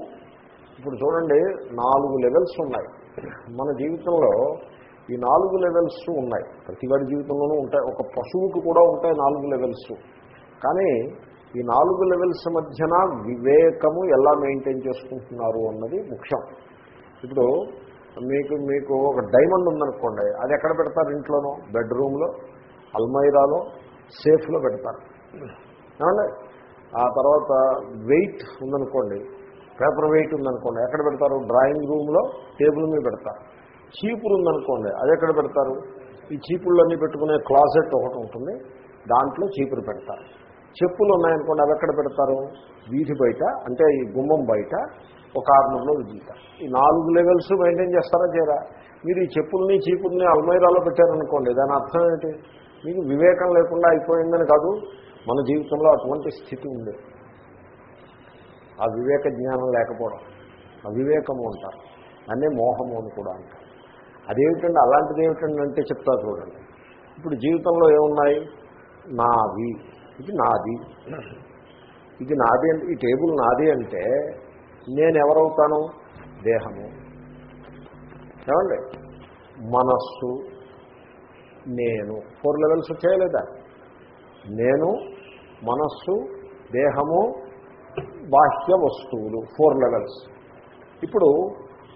ఇప్పుడు చూడండి నాలుగు లెవెల్స్ ఉన్నాయి. మన జీవితంలో ఈ నాలుగు లెవెల్స్ ఉన్నాయి. ప్రతివాడి జీవితంలోనూ ఉంటాయి. ఒక పశువుకి కూడా ఉంటాయి నాలుగు లెవెల్స్. కానీ ఈ నాలుగు లెవెల్స్ మధ్యన వివేకము ఎలా మెయింటైన్ చేసుకుంటున్నారు అన్నది ముఖ్యం. ఇప్పుడు మీకు మీకు ఒక డైమండ్ ఉందనుకోండి అది ఎక్కడ పెడతారు ఇంట్లోనో? బెడ్రూమ్లో అల్మైరాలో సేఫ్లో పెడతారు. ఏమండి? ఆ తర్వాత వెయిట్ ఉందనుకోండి పేపర్ వెయిట్ ఉందనుకోండి ఎక్కడ పెడతారు? డ్రాయింగ్ రూమ్లో టేబుల్ మీద పెడతారు. చీపురు ఉందనుకోండి అది ఎక్కడ పెడతారు? ఈ చీపుళ్ళన్నీ పెట్టుకునే క్లాసెట్ ఒకటి ఉంటుంది దాంట్లో చీపులు పెడతారు. చెప్పులు ఉన్నాయనుకోండి అవి ఎక్కడ పెడతారు? వీధి బయట అంటే ఈ గుమ్మం బయట ఒక కార్నర్లో విధిస్తారు ఈ నాలుగు లెవెల్స్ మెయింటైన్ చేస్తారా చేరా మీరు ఈ చెప్పుల్ని చీపుల్ని అల్మైరాలో పెట్టారనుకోండి దాని అర్థం ఏంటి? మీకు వివేకం లేకుండా అయిపోయిందని కాదు మన జీవితంలో అటువంటి స్థితి ఉంది. ఆ వివేక జ్ఞానం లేకపోవడం అవివేకము అంటారు. అన్నీ మోహము అని కూడా అంటారు. అదేమిటండి అలాంటిది ఏమిటండి అంటే చెప్తా చూడండి. ఇప్పుడు జీవితంలో ఏమున్నాయి? నావి ఇది నాది. ఇది నాది అంటే ఈ టేబుల్ నాది అంటే నేను ఎవరవుతాను దేహము. ఏమండి? మనస్సు నేను. ఫోర్ లెవెల్స్ చేయలేదా నేను మనస్సు దేహము బాహ్య వస్తువులు. Four levels. ఇప్పుడు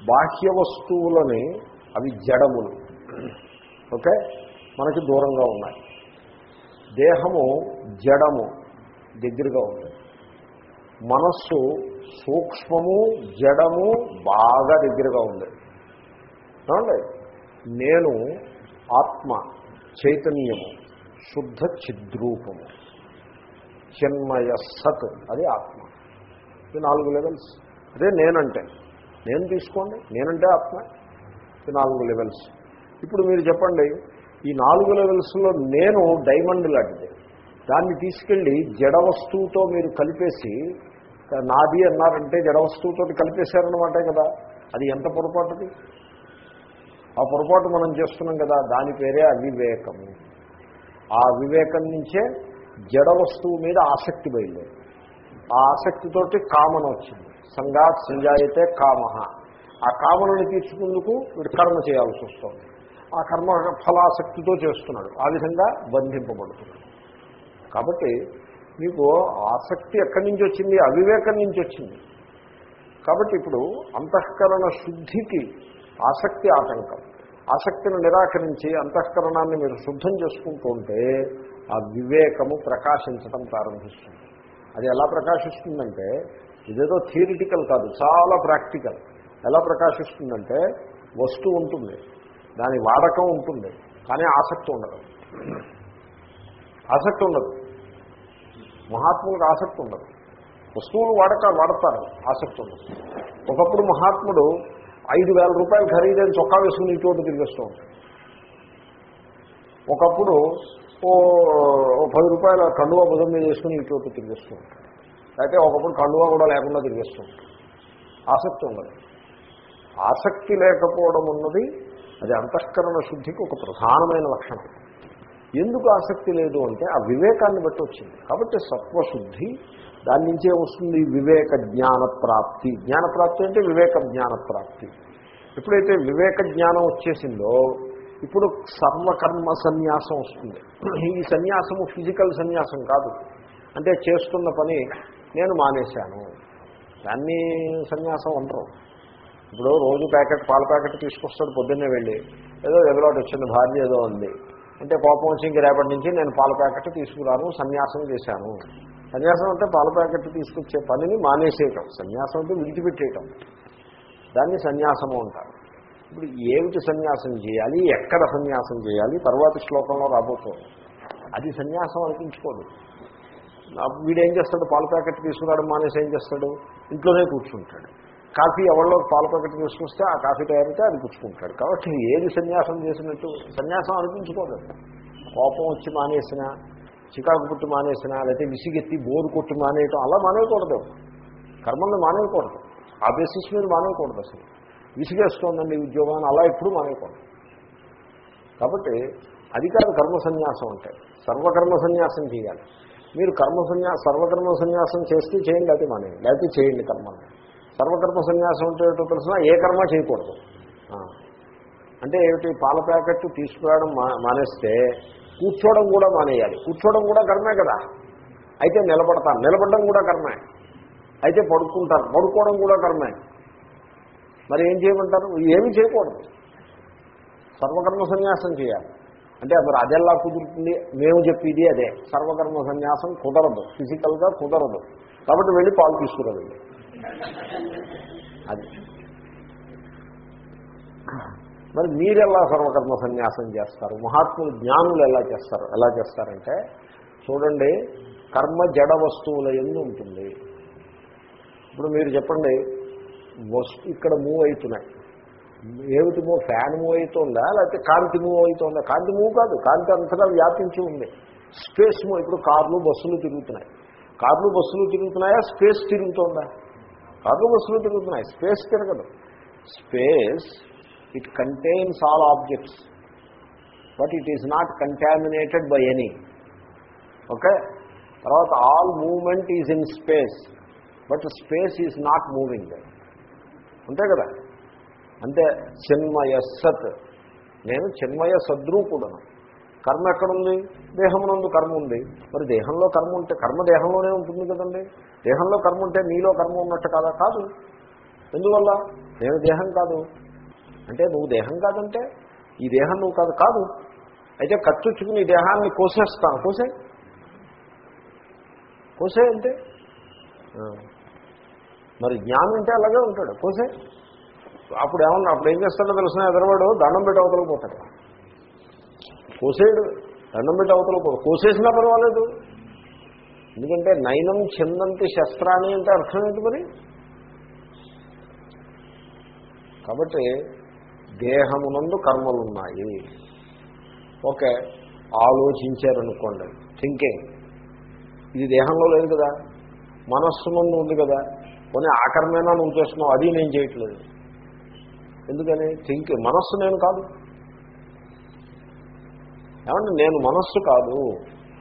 బాహ్య వస్తువులని అవి జడములు. ఓకే? మనకి దూరంగా ఉన్నాయి. దేహము జడము దగ్గరగా ఉంది. మనస్సు సూక్ష్మము జడము బాగా దగ్గరగా ఉంది. ఏమండి? నేను ఆత్మ చైతన్యము శుద్ధ చిద్రూపము చిన్మయ సత్ అది ఆత్మ. ఇది నాలుగు లెవెల్స్ అదే నేనంటే. నేను తీసుకోండి నేనంటే ఆత్మ. ఇది నాలుగు లెవెల్స్ ఇప్పుడు మీరు చెప్పండి ఈ నాలుగు లెవెల్స్లో నేను డైమండ్ లాంటిది. దాన్ని తీసుకెళ్ళి జడ వస్తువుతో మీరు కలిపేసి నాది అన్నారంటే జడ వస్తువుతో కలిపేశారనమాటే కదా. అది ఎంత పొరపాటుది? ఆ పొరపాటు మనం చేస్తున్నాం కదా దాని పేరే అవివేకం. ఆ వివేకం నుంచే జడ వస్తువు మీద ఆసక్తి బయలుదేరి. ఆ ఆసక్తితోటి కామన వచ్చింది. సంఘాత్ సంజాయితే కామ. ఆ కామనని తీర్చుకుందుకు వీడు కర్మ చేయాల్సి వస్తుంది. ఆ కర్మ ఫలాసక్తితో చేస్తున్నాడు. ఆ విధంగా బంధింపబడుతున్నాడు. కాబట్టి మీకు ఆసక్తి ఎక్కడి నుంచి వచ్చింది? అవివేకం నుంచి వచ్చింది. కాబట్టి ఇప్పుడు అంతఃకరణ శుద్ధికి ఆసక్తి ఆటంకం. ఆసక్తిని నిరాకరించి అంతఃకరణాన్ని మీరు శుద్ధం చేసుకుంటూ ఉంటే ఆ వివేకము ప్రకాశించడం ప్రారంభిస్తుంది. అది ఎలా ప్రకాశిస్తుందంటే ఇదేదో థియరిటికల్ కాదు చాలా ప్రాక్టికల్ ఎలా ప్రకాశిస్తుందంటే వస్తువు ఉంటుంది. దాని వాడకం ఉంటుంది కానీ ఆసక్తి ఉండదు. ఆసక్తి ఉండదు. మహాత్ములకు ఆసక్తి ఉండదు. వస్తువులు వాడక వాడతారు ఆసక్తి ఉండదు. ఒకప్పుడు మహాత్ముడు ఐదు వేల రూపాయలు ఖరీదైన చొక్కా వేసుకుని ఇటువంటి తిరిగిస్తూ ఉంటాడు. ఒకప్పుడు ఓ ఓ పది రూపాయల కండువా భుజం మీద వేసుకుని ఇటువంటి తిరిగిస్తూ ఉంటాడు. అయితే ఒకప్పుడు కండువా కూడా లేకుండా తిరిగిస్తూ ఉంటాడు. ఆసక్తి ఉండదు. ఆసక్తి లేకపోవడం ఉన్నది అది అంతఃకరణ శుద్ధికి ఒక ప్రధానమైన లక్షణం. ఎందుకు ఆసక్తి లేదు అంటే ఆ వివేకాన్ని బట్టి వచ్చింది. కాబట్టి సత్వశుద్ధి దాని నుంచే వస్తుంది వివేక జ్ఞాన ప్రాప్తి జ్ఞాన ప్రాప్తి అంటే వివేక జ్ఞాన ప్రాప్తి ఎప్పుడైతే వివేక జ్ఞానం వచ్చేసిందో ఇప్పుడు సర్వకర్మ సన్యాసం వస్తుంది. ఈ సన్యాసము ఫిజికల్ సన్యాసం కాదు. అంటే చేస్తున్న పని నేను మానేశాను. దాన్ని సన్యాసం అంటారు. ఇప్పుడు రోజు ప్యాకెట్ పాల ప్యాకెట్ తీసుకొస్తాడు పొద్దున్నే వెళ్ళి. ఏదో ఎదురోటి వచ్చింది భార్య ఏదో ఉంది. అంటే కోపం వచ్చి ఇంక రేపటి నుంచి నేను పాల ప్యాకెట్ తీసుకురాను సన్యాసం చేశాను. సన్యాసం అంటే పాల ప్యాకెట్ తీసుకొచ్చే పనిని మానేసేయటం. సన్యాసం అంటే విడిచిపెట్టేయటం. దాన్ని సన్యాసము అంటారు. ఇప్పుడు ఏమిటి సన్యాసం చేయాలి? ఎక్కడ సన్యాసం చేయాలి? తర్వాత శ్లోకంలో రాబోతుంది. అది సన్యాసం అనిపించుకోదు. వీడేం చేస్తాడు? పాల ప్యాకెట్ తీసుకురావడం మానేసి ఏం చేస్తాడు? ఇంట్లోనే కూర్చుంటాడు. కాఫీ ఎవరిలో పాల ప్యాకెట్ తీసుకొస్తే ఆ కాఫీ తయారైతే అది పుచ్చుకుంటాడు. కాబట్టి ఏది సన్యాసం చేసినట్టు సన్యాసం అనిపించుకోదు. కోపం వచ్చి మానేసినా చికాకు పుట్టి మానేసినా లేకపోతే విసిగెత్తి బోరు కొట్టి మానేయటం అలా మానేయకూడదు. కర్మల్ని మానేయకూడదు. ఆ బేసిస్ మీద మానేయకూడదు అసలు. విసిగేస్తోందండి ఉద్యోగాన్ని అలా ఎప్పుడు మానేయకూడదు. కాబట్టి అది కాదు కర్మ సన్యాసం అంటే. సర్వకర్మ సన్యాసం చేయాలి. మీరు కర్మ సన్యా సర్వకర్మ సన్యాసం చేస్తే చేయండి అది మానేయండి. లేకపోతే చేయండి కర్మల్ని. సర్వకర్మ సన్యాసం అంటే ఏంటో తెలిసినా ఏ కర్మ చేయకూడదు. అంటే ఏమిటి? పాల ప్యాకెట్ తీసుకురావడం మా మానేస్తే కూర్చోవడం కూడా మానేయాలి. కూర్చోవడం కూడా కర్మే కదా. అయితే నిలబడతాను నిలబడడం కూడా కర్మే. అయితే పడుకుంటారు. పడుకోవడం కూడా కర్మే. మరి ఏం చేయమంటారు? ఏమి చేయకూడదు. సర్వకర్మ సన్యాసం చేయాలి. అంటే మరి అదెల్లా కుదురుతుంది? మేము చెప్పేది అదే. సర్వకర్మ సన్యాసం కుదరదు. ఫిజికల్గా కుదరదు. కాబట్టి వెళ్ళి పాలు తీసుకురండి అది. మరి మీరెలా సర్వకర్మ సన్యాసం చేస్తారు? మహాత్ములు జ్ఞానులు ఎలా చేస్తారు? ఎలా చేస్తారంటే చూడండి కర్మ జడ వస్తువుల ఎందు ఉంటుంది. ఇప్పుడు మీరు చెప్పండి వస్తు ఇక్కడ మూవ్ అవుతున్నాయి. ఏమిటి మూవ్ ఫ్యాన్ మూవ్ అవుతుందా? లేకపోతే కాంతి మూవ్ అవుతుందా? కాంతి మూవ్ కాదు కాంతి అంతగా వ్యాపించి ఉంది. స్పేస్ మూవ్ ఇప్పుడు కార్లు బస్సులు తిరుగుతున్నాయి. కార్లు బస్సులు తిరుగుతున్నాయా? స్పేస్ తిరుగుతుందా? కార్లు బస్సులు తిరుగుతున్నాయి స్పేస్ తిరగదు. Space it contains all objects but it is not contaminated by any okay తర్వాత all moment is in space but space is not moving అంతే కదా? అంటే చిన్మయ సత్. నేను చిన్మయ సద్రూపుడను. కర్మ ఎక్కడుంది? దేహమునందు కర్మ ఉంది. మరి దేహంలో కర్మ ఉంటే కర్మ దేహంలోనే ఉంటుంది కదండి. దేహంలో కర్మ ఉంటే నీలో కర్మ ఉన్నట్టు కాదా? కాదు. ఎందువల్ల? నేను దేహం కాదు. అంటే నువ్వు దేహం కాదంటే ఈ దేహం నువ్వు కాదు. కాదు. అయితే కత్తుచ్చుకుని ఈ దేహాన్ని కోసేస్తాను కోసే? కోసే అంటే? మరి జ్ఞానం అంటే అలాగే ఉంటాడు. కోసే? అప్పుడు ఏమన్నా అప్పుడు ఏం చేస్తాడో తెలిసిన ఎదరవాడు? దండం పెట్టి అవతలకి పోతాడు. కోసేడు దండం పెట్టి అవతల కోసేసినా పర్వాలేదు. ఎందుకంటే నయనం చిందంతి శస్త్రాన్ని అంటే అర్థం ఏంటి మరి? కాబట్టి దేహమునందు కర్మలున్నాయి. ఓకే ఆలోచించారనుకోండి. థింకింగ్ ఇది దేహంలో లేదు కదా. మనస్సు ముందు ఉంది కదా. కొన్ని ఆకర్మేనా నువ్వు చేస్తున్నావు? అది నేను చేయట్లేదు. ఎందుకని? థింకింగ్ మనస్సు నేను కాదు. ఏమంటే నేను మనస్సు కాదు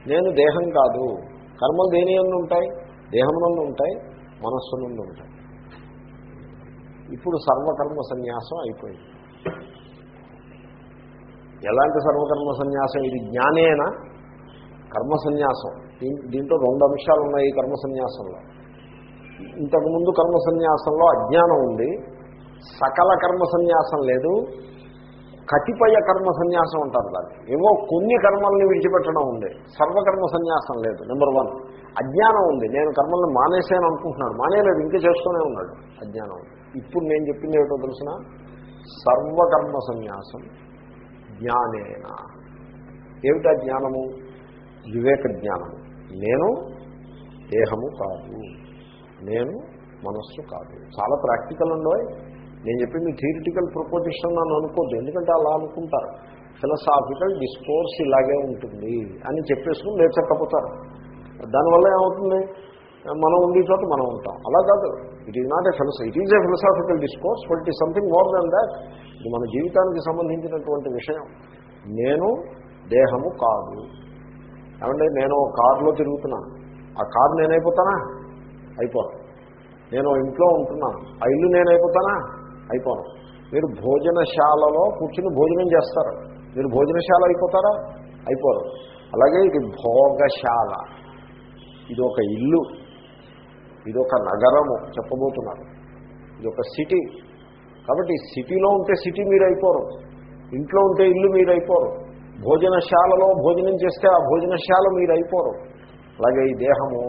నేను దేహం కాదు. కర్మలు దేని నుండి ఉంటాయి? దేహం నుండి ఉంటాయి మనస్సు నుండి ఉంటాయి. ఇప్పుడు సర్వకర్మ సన్యాసం అయిపోయింది. ఎలాంటి సర్వకర్మ సన్యాసం? ఇది జ్ఞానేనా? కర్మ సన్యాసం. దీ- దీంట్లో రెండు అంశాలు ఉన్నాయి ఈ కర్మ సన్యాసంలో. ఇంతకుముందు కర్మ సన్యాసంలో అజ్ఞానం ఉంది. సకల కర్మ సన్యాసం లేదు. కతిపయ కర్మ సన్యాసం అంటారు దాన్ని. ఏవో కొన్ని కర్మల్ని విడిచిపెట్టడం ఉంది. సర్వకర్మ సన్యాసం లేదు నెంబర్ వన్ అజ్ఞానం ఉంది. నేను కర్మల్ని మానేసాను అనుకుంటున్నాడు మానేలేదు ఇంకా చేస్తూనే ఉన్నాడు అజ్ఞానం. ఉంది ఇప్పుడు నేను చెప్పింది ఏమిటో తెలిసిన? సర్వకర్మ సన్యాసం జ్ఞానేన. ఏమిటా జ్ఞానము? వివేక జ్ఞానము. నేను దేహము కాదు. నేను మనస్సు కాదు. చాలా ప్రాక్టికల్ ఉండవు. నేను చెప్పింది థియరిటికల్ ప్రపోజిషన్ అని అనుకోద్దు. ఎందుకంటే అలా అనుకుంటారు. ఫిలసాఫికల్ డిస్కోర్స్ ఇలాగే ఉంటుంది అని చెప్పేసుకుని లేచక్కపోతారు దానివల్ల ఏమవుతుంది? మనం ఉండే చోట మనం ఉంటాం. అలా కాదు. It is not a philos it is a philosophical discourse but it something more than that ఇది మన జీవితానికి సంబంధించినటువంటి విషయం. నేను దేహము కాదు. ఏమంటే నేను కారులో తిరుగుతున్నాను ఆ కారు నేనైపోతానా? అయిపోను నేను ఇంట్లో ఉంటున్నాను ఆ ఇల్లు నేనైపోతానా? అయిపోను. మీరు భోజనశాలలో కూర్చుని భోజనం చేస్తారు. మీరు భోజనశాల అయిపోతారా? అయిపోరు. అలాగే ఇది భోగశాల. ఇది ఒక ఇల్లు. ఇది ఒక నగరము. చెప్పబోతున్నారు. ఇది ఒక సిటీ. కాబట్టి సిటీలో ఉంటే సిటీ మీరు అయిపోరు ఇంట్లో ఉంటే ఇల్లు మీరు అయిపోరు భోజనశాలలో భోజనం చేస్తే ఆ భోజనశాల మీరు అయిపోరు అలాగే ఈ దేహము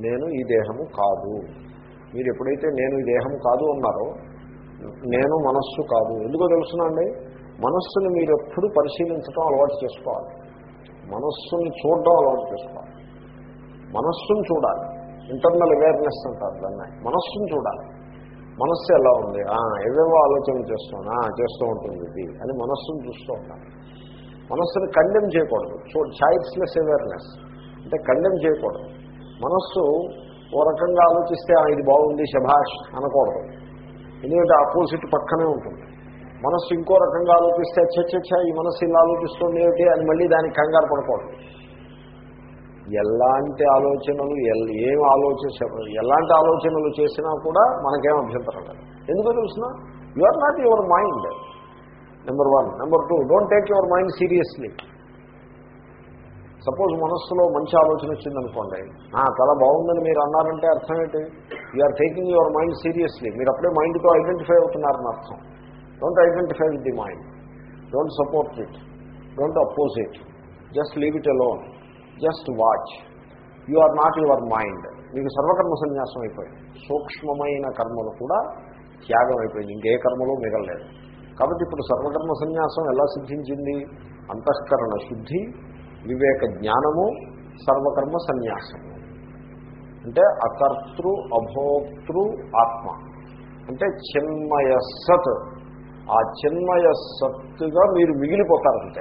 నేను ఈ దేహము కాదు. మీరు ఎప్పుడైతే నేను ఈ దేహం కాదు అన్నారో నేను మనస్సు కాదు. ఎందుకో తెలుసునండి మనస్సుని మీరు ఎప్పుడు పరిశీలించడం అలవాటు చేసుకోవాలి. మనస్సుని చూడడం అలవాటు చేసుకోవాలి. మనస్సును చూడాలి. ఇంటర్నల్ అవేర్నెస్ అంటారు దాన్ని. మనస్సును చూడాలి. మనస్సు ఎలా ఉంది? ఆ, ఏవేవో ఆలోచనలు చేస్తున్నా చేస్తూ ఉంటుంది ఇది అని మనస్సును చూస్తూ ఉంటాను మనస్సుని కండెమ్ చేయకూడదు. చూ చాయిస్లెస్ అవేర్నెస్ అంటే కండెమ్ చేయకూడదు. మనస్సు ఓ రకంగా ఆలోచిస్తే ఇది బాగుంది శభాష్ అనకూడదు. ఎందుకంటే ఆపోజిట్ పక్కనే ఉంటుంది. మనస్సు ఇంకో రకంగా ఆలోచిస్తే చచ్చ ఈ మనస్సు ఇలా ఆలోచిస్తుంది ఏమిటి అని మళ్ళీ దానికి కంగారు పడకూడదు. ఎలాంటి ఆలోచనలు ఏం ఆలోచన ఎలాంటి ఆలోచనలు చేసినా కూడా మనకేం అభ్యంతరం లేదు. ఎందుకో తెలుసిన? You are not your mind number one number two don't take your mind seriously suppose మనస్సులో మంచి ఆలోచన వచ్చిందనుకోండి నా చాలా బాగుందని మీరు అన్నారంటే అర్థం ఏంటి? Are taking your mind seriously మీరు అప్పుడే మైండ్తో ఐడెంటిఫై అవుతున్నారని అర్థం. Don't identify with the mind don't support it don't oppose it just leave it alone just watch you are not your mind మీకు సర్వకర్మ సన్యాసం అయిపోయింది. సూక్ష్మమైన కర్మలు కూడా త్యాగం అయిపోయింది. ఇంకే కర్మలు మిగలలేదు. కాబట్టి ఇప్పుడు సర్వకర్మ సన్యాసం ఎలా సిద్ధించింది? అంతఃకరణ శుద్ధి వివేక జ్ఞానము సర్వకర్మ సన్యాసము. అంటే అకర్తృ అభోక్తృ ఆత్మ. అంటే చిన్మయ సత్. ఆ చిన్మయ సత్తుగా మీరు మిగిలిపోతారు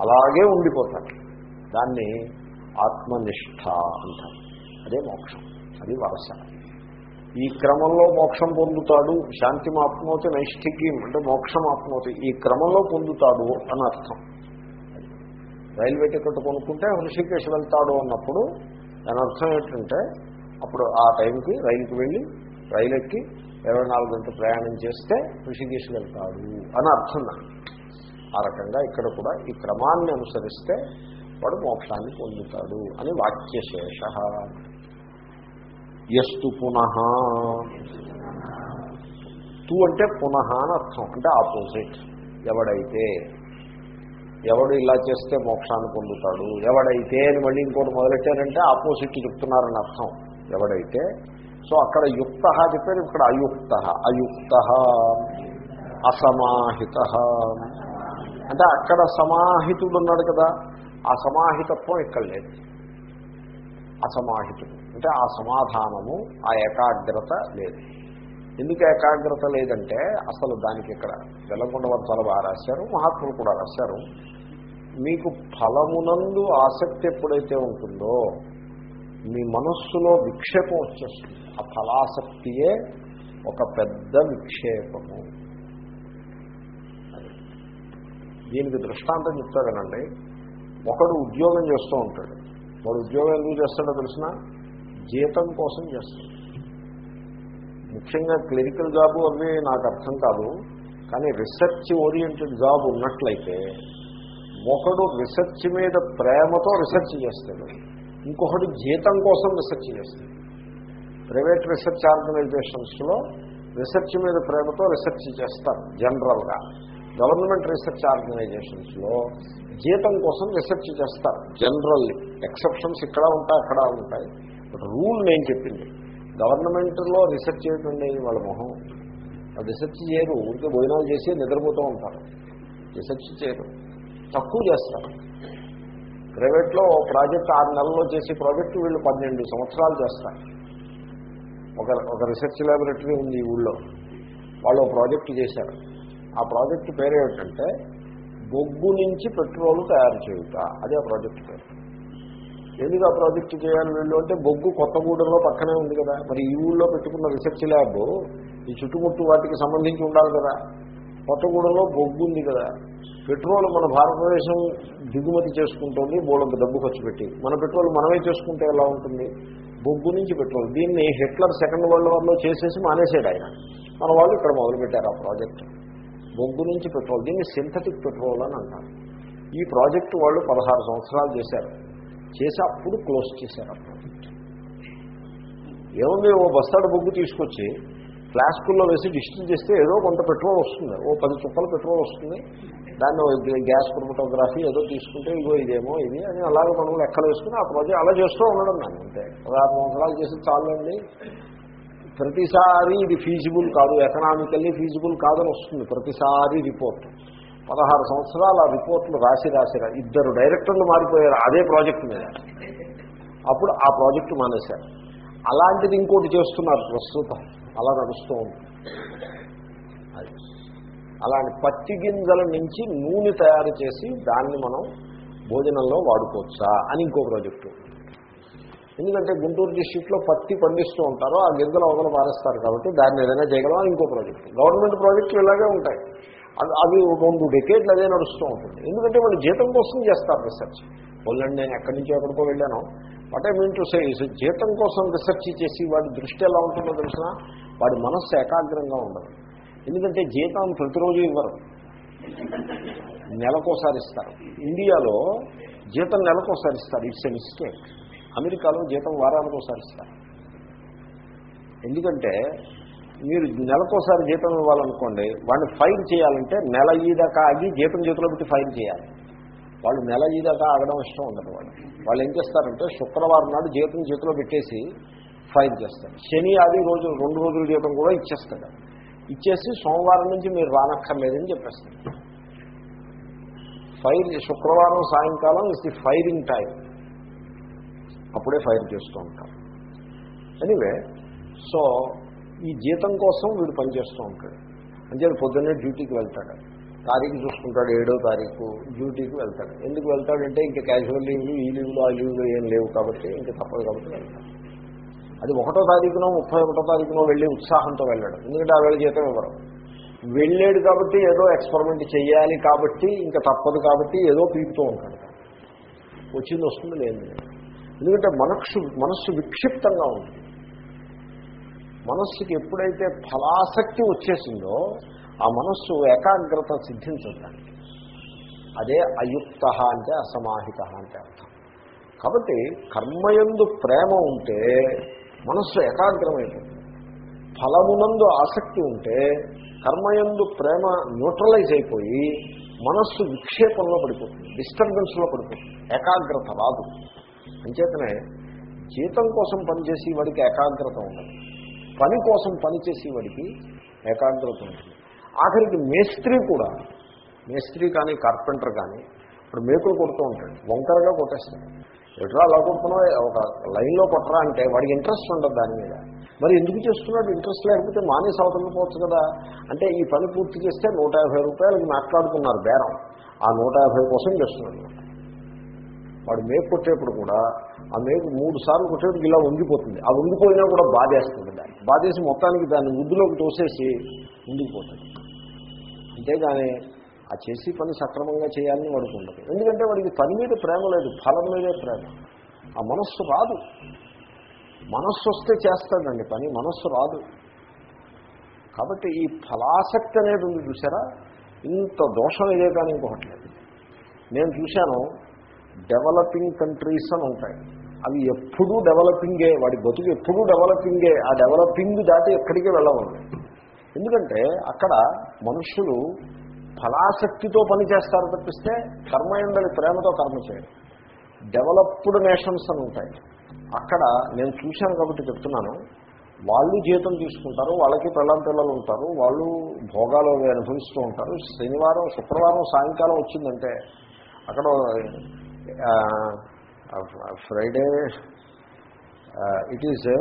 అలాగే ఉండిపోతారు. దాన్ని ఆత్మనిష్ట అంటారు. అదే మోక్షం. అది వరస. ఈ క్రమంలో మోక్షం పొందుతాడు. శాంతి ఆత్మోతి నైష్ఠికీం. అంటే మోక్షం ఆత్మోతి ఈ క్రమంలో పొందుతాడు అని అర్థం. రైల్వే టికెట్ కొనుక్కుంటే హృషికేశ్ వెళ్తాడు అన్నప్పుడు దాని అర్థం ఏంటంటే అప్పుడు ఆ టైంకి రైలుకి వెళ్ళి రైలు ఎక్కి ఇరవై నాలుగు గంటలు ప్రయాణం చేస్తే హృషికేశ్ వెళ్తాడు అని అర్థం దానికి ఆ రకంగా ఇక్కడ కూడా ఈ క్రమాన్ని అనుసరిస్తే వాడు మోక్షాన్ని పొందుతాడు అని వాక్యశేష. ఎస్తు పునః. తూ అంటే పునః అని అర్థం అంటే ఆపోజిట్. ఎవడైతే ఎవడు ఇలా చేస్తే మోక్షాన్ని పొందుతాడు. ఎవడైతే అని మళ్ళీ ఇంకోటి మొదలెట్టారంటే ఆపోజిట్ చెప్తున్నారని అర్థం. ఎవడైతే? సో అక్కడ యుక్త చెప్పారు. ఇక్కడ అయుక్త. అయుక్త. అసమాహిత. అంటే అక్కడ సమాహితుడు ఉన్నాడు కదా. ఆ సమాహితత్వం ఇక్కడ లేదు. అసమాహితుడు. అంటే ఆ సమాధానము ఆ ఏకాగ్రత లేదు. ఎందుకు ఏకాగ్రత లేదంటే అసలు దానికి ఇక్కడ వెల్లకొండ వారు చాలా బాగా రాశారు మహాత్ములు కూడా రాశారు. మీకు ఫలమునందు ఆసక్తి ఎప్పుడైతే ఉంటుందో మీ మనస్సులో విక్షేపం వచ్చేస్తుంది. ఆ ఫలాసక్తియే ఒక పెద్ద విక్షేపము. దీనికి దృష్టాంతం చెప్తాడనండి ఒకడు ఉద్యోగం చేస్తూ ఉంటాడు. వాడు ఉద్యోగం ఎందుకు చేస్తాడో తెలిసిన? జీతం కోసం చేస్తాడు. ముఖ్యంగా క్లినికల్ జాబ్ అవి నాకు అర్థం కాదు కానీ రీసెర్చ్ ఓరియంటెడ్ జాబ్ ఉన్నట్లయితే ఒకడు రీసెర్చ్ మీద ప్రేమతో రీసెర్చ్ చేస్తాడు ఇంకొకటి జీతం కోసం రీసెర్చ్ చేస్తాడు. ప్రైవేట్ రీసెర్చ్ ఆర్గనైజేషన్స్లో రీసెర్చ్ మీద ప్రేమతో రీసెర్చ్ చేస్తారు జనరల్గా. గవర్నమెంట్ రీసెర్చ్ ఆర్గనైజేషన్స్లో జీతం కోసం రీసెర్చ్ చేస్తారు జనరల్లీ. ఎక్సెప్షన్స్ ఇక్కడ ఉంటాయి అక్కడ ఉంటాయి. రూల్ నేను చెప్పింది గవర్నమెంట్లో రీసెర్చ్ చేయటండి వాళ్ళ మొహం. రీసెర్చ్ చేయరు. ఊరికే భోజనాలు చేసి నిద్రపోతూ ఉంటారు. రీసెర్చ్ చేయరు. తక్కువ చేస్తారు. ప్రైవేట్లో ఓ ప్రాజెక్ట్ ఆరు నెలల్లో చేసే ప్రాజెక్టు వీళ్ళు పన్నెండు సంవత్సరాలు చేస్తారు. ఒక ఒక రీసెర్చ్ ల్యాబొరేటరీ ఉంది ఈ ఊళ్ళో. వాళ్ళు ప్రాజెక్టు చేశారు. ఆ ప్రాజెక్టు పేరు ఏమిటంటే బొగ్గు నుంచి పెట్రోల్ తయారు చేయుట. అదే ఆ ప్రాజెక్టు పేరు. ఎందుకు ఆ ప్రాజెక్టు చేయాలి వీళ్ళు అంటే బొగ్గు కొత్తగూడెంలో పక్కనే ఉంది కదా. మరి ఈ ఊళ్ళో పెట్టుకున్న రీసెర్చ్ ల్యాబ్ ఈ చుట్టుముట్టు వాటికి సంబంధించి ఉండాలి కదా. కొత్తగూడెంలో బొగ్గు ఉంది కదా. పెట్రోల్ మన భారతదేశం దిగుమతి చేసుకుంటుంది బోలంత డబ్బు ఖర్చు పెట్టి. మన పెట్రోల్ మనమే చేసుకుంటే ఎలా ఉంటుంది? బొగ్గు నుంచి పెట్రోల్. దీన్ని హిట్లర్ సెకండ్ వరల్డ్ వార్లో చేసేసి మానేసాడు ఆయన. మన వాళ్ళు ఇక్కడ మొదలుపెట్టారు ఆ ప్రాజెక్ట్. బొగ్గు నుంచి పెట్రోల్. దీన్ని సింథటిక్ పెట్రోల్ అని అంటారు. ఈ ప్రాజెక్టు వాళ్ళు పదహారు సంవత్సరాలు చేశారు. చేసి అప్పుడు క్లోజ్ చేశారు ప్రాజెక్ట్ ఏముంది ఓ బస్తాడు బొగ్గు తీసుకొచ్చి ఫ్లాస్కుల్లో వేసి డిస్టిల్ చేస్తే ఏదో కొంత పెట్రోల్ వస్తుంది. ఓ పది చుక్కలు పెట్రోల్ వస్తుంది. దాన్ని గ్యాస్ క్రోమటోగ్రఫీ ఏదో తీసుకుంటే ఇగో ఇదేమో ఇది అని అలాగే మనం లెక్కలు వేసుకుని ఆ ప్రాజెక్ట్ అలా చేస్తూ ఉండడం నన్ను అంతే. పదహారు సంవత్సరాలు చేసి చాలండి. ప్రతిసారి ఇది ఫీజిబుల్ కాదు. ఎకనామికల్లీ ఫీజిబుల్ కాదని వస్తుంది. ప్రతిసారి రిపోర్ట్ పదహారు సంవత్సరాలు ఆ రిపోర్ట్లు రాసి రాసిరా ఇద్దరు డైరెక్టర్లు మారిపోయారు అదే ప్రాజెక్ట్ మీద. అప్పుడు ఆ ప్రాజెక్టు మానేశారు. అలాంటిది ఇంకోటి చేస్తున్నారు ప్రస్తుతం. అలా నడుస్తూ ఉంది. అది. అలాంటి పత్తి గింజల నుంచి నూనె తయారు చేసి దాన్ని మనం భోజనంలో వాడుకోవచ్చా అని ఇంకో ప్రాజెక్టు. ఎందుకంటే గుంటూరు డిస్టిక్లో పత్తి పండిస్తూ ఉంటారో ఆ గింజలు అవతల మారేస్తారు కాబట్టి దాన్ని ఏదైనా చేయగలం అని ఇంకో ప్రాజెక్ట్. గవర్నమెంట్ ప్రాజెక్టులు ఇలాగే ఉంటాయి. అవి అవి రెండు డెకేట్లు అదే నడుస్తూ ఉంటుంది. ఎందుకంటే వాళ్ళు జీతం కోసం చేస్తారు రీసెర్చ్ వాళ్ళండి నేను ఎక్కడి నుంచో ఎక్కడికో వెళ్ళాను. But I mean to say జీతం కోసం రీసెర్చ్ చేసి వాడి దృష్టి ఎలా ఉంటుందో తెలిసిన వాడి మనస్సు ఏకాగ్రంగా ఉండదు. ఎందుకంటే జీతం ప్రతిరోజు ఇవ్వరు. నెలకోసారి ఇస్తారు. ఇండియాలో జీతం నెలకోసారి ఇస్తారు. ఇట్స్ ఎ మిస్టేక్ అమెరికాలో జీతం వారానికోసారి ఇస్తారు. ఎందుకంటే మీరు నెలకోసారి జీతం ఇవ్వాలనుకోండి వాడిని ఫైల్ చేయాలంటే నెల ఈదాకా ఆగి జీతం చేతిలో పెట్టి ఫైల్ చేయాలి. వాళ్ళు నెల ఈదాకా ఆగడం ఇష్టం ఉండదు వాళ్ళు వాళ్ళు ఏం చేస్తారంటే శుక్రవారం నాడు జీతం చేతిలో పెట్టేసి ఫైల్ చేస్తారు. శని ఆది రోజు రెండు రోజుల జీతం కూడా ఇచ్చేస్తాడు. ఇచ్చేసి సోమవారం నుంచి మీరు రానక్కర్లేదని చెప్పేస్తారు. ఫైర్ శుక్రవారం సాయంకాలం ఇస్ ది ఫైరింగ్ టైం అప్పుడే ఫైర్ చేస్తూ ఉంటారు ఎనీవే సో ఈ జీతం కోసం వీడు పనిచేస్తూ ఉంటాడు. అంటే పొద్దున్నే డ్యూటీకి వెళ్తాడు. తారీఖు చూసుకుంటాడు ఏడో తారీఖు డ్యూటీకి వెళ్తాడు. ఎందుకు వెళ్తాడంటే ఇంకా క్యాజువల్ లీవ్లు ఈ లీవ్లు ఆ లీవ్లు ఏం లేవు కాబట్టి ఇంకా తప్పదు కాబట్టి వెళ్తాడు. అది ఒకటో తారీఖునో ముప్పై ఒకటో తారీఖునో వెళ్ళి ఉత్సాహంతో వెళ్ళాడు. ఎందుకంటే ఆ వేళ జీతం ఇవ్వరు. వెళ్ళాడు కాబట్టి ఏదో ఎక్స్పెరిమెంట్ చేయాలి కాబట్టి ఇంకా తప్పదు కాబట్టి ఏదో పీకుతూ ఉంటాడు. వచ్చింది వస్తుంది లేదు ఎందుకంటే మనస్సు మనస్సు విక్షిప్తంగా ఉంటుంది. మనస్సుకి ఎప్పుడైతే ఫలాసక్తి వచ్చేసిందో ఆ మనస్సు ఏకాగ్రత సిద్ధించడానికి అదే అయుక్త అంటే అసమాహిత అంటే అర్థం. కాబట్టి కర్మయందు ప్రేమ ఉంటే మనస్సు ఏకాగ్రమైపోతుంది. ఫలమునందు ఆసక్తి ఉంటే కర్మయందు ప్రేమ న్యూట్రలైజ్ అయిపోయి మనస్సు విక్షేపంలో పడిపోతుంది డిస్టర్బెన్స్లో పడిపోతుంది ఏకాగ్రత రాదు. అంచేతనే జీతం కోసం పనిచేసి వాడికి ఏకాగ్రత ఉండదు. పని కోసం పనిచేసేవాడికి ఏకాగ్రత ఉంటుంది. ఆఖరికి మేస్త్రి కూడా మేస్త్రి కానీ కార్పెంటర్ కానీ ఇప్పుడు మేకులు కొడుతూ ఉంటాడు వంకరగా కొట్టేస్తాడు. ఎట్లా అలా కొడుతున్నావు? ఒక లైన్లో కొట్టరా అంటే వాడికి ఇంట్రెస్ట్ ఉండదు దాని మీద. మరి ఎందుకు చేస్తున్నాడు? ఇంట్రెస్ట్ లేకపోతే మానేసి అవతలిపోవచ్చు కదా. అంటే ఈ పని పూర్తి చేస్తే నూట యాభై రూపాయలకి మాట్లాడుకున్నారు బేరం. ఆ నూట యాభై కోసం చేస్తున్నాడు. వాడు మేకు కొట్టేప్పుడు కూడా ఆ మేకు మూడు సార్లు కొట్టేప్పుడు ఇలా వంగిపోతుంది. ఆ వంగిపోయినా కూడా బాధేస్తుంది దాన్ని. బాధేసి మొత్తానికి దాన్ని ముద్దులోకి తోసేసి ఉండిపోతుంది అంతేగాని ఆ చేసి పని సక్రమంగా చేయాలని వాడికి ఉండదు ఎందుకంటే వాడికి పని మీద ప్రేమ లేదు ఫలం మీదే ప్రేమ. ఆ మనస్సు రాదు. మనస్సు వస్తే చేస్తాడండి పని మనస్సు రాదు. కాబట్టి ఈ ఫలాసక్తి అనేది ఉంది చూసారా? ఇంత దోషం ఇదే కానీ ఇంకొకటి లేదు. నేను చూశాను డెవలపింగ్ కంట్రీస్ అని ఉంటాయి. అవి ఎప్పుడూ డెవలపింగే వాడి బతుకు ఎప్పుడూ డెవలపింగే ఆ డెవలపింగ్ దాటి ఎక్కడికి వెళ్ళవండి. ఎందుకంటే అక్కడ మనుషులు ఫలాసక్తితో పని చేస్తారు తప్పిస్తే కర్మయందరి ప్రేమతో కర్మ చేయడం డెవలప్డ్ నేషన్స్ అని ఉంటాయి. అక్కడ నేను చూశాను కాబట్టి చెప్తున్నాను. వాళ్ళు జీతం తీసుకుంటారు వాళ్ళకి పిల్లల పిల్లలు ఉంటారు వాళ్ళు భోగాలు అనుభవిస్తూ ఉంటారు. శనివారం శుక్రవారం సాయంకాలం వచ్చిందంటే అక్కడ Friday it is a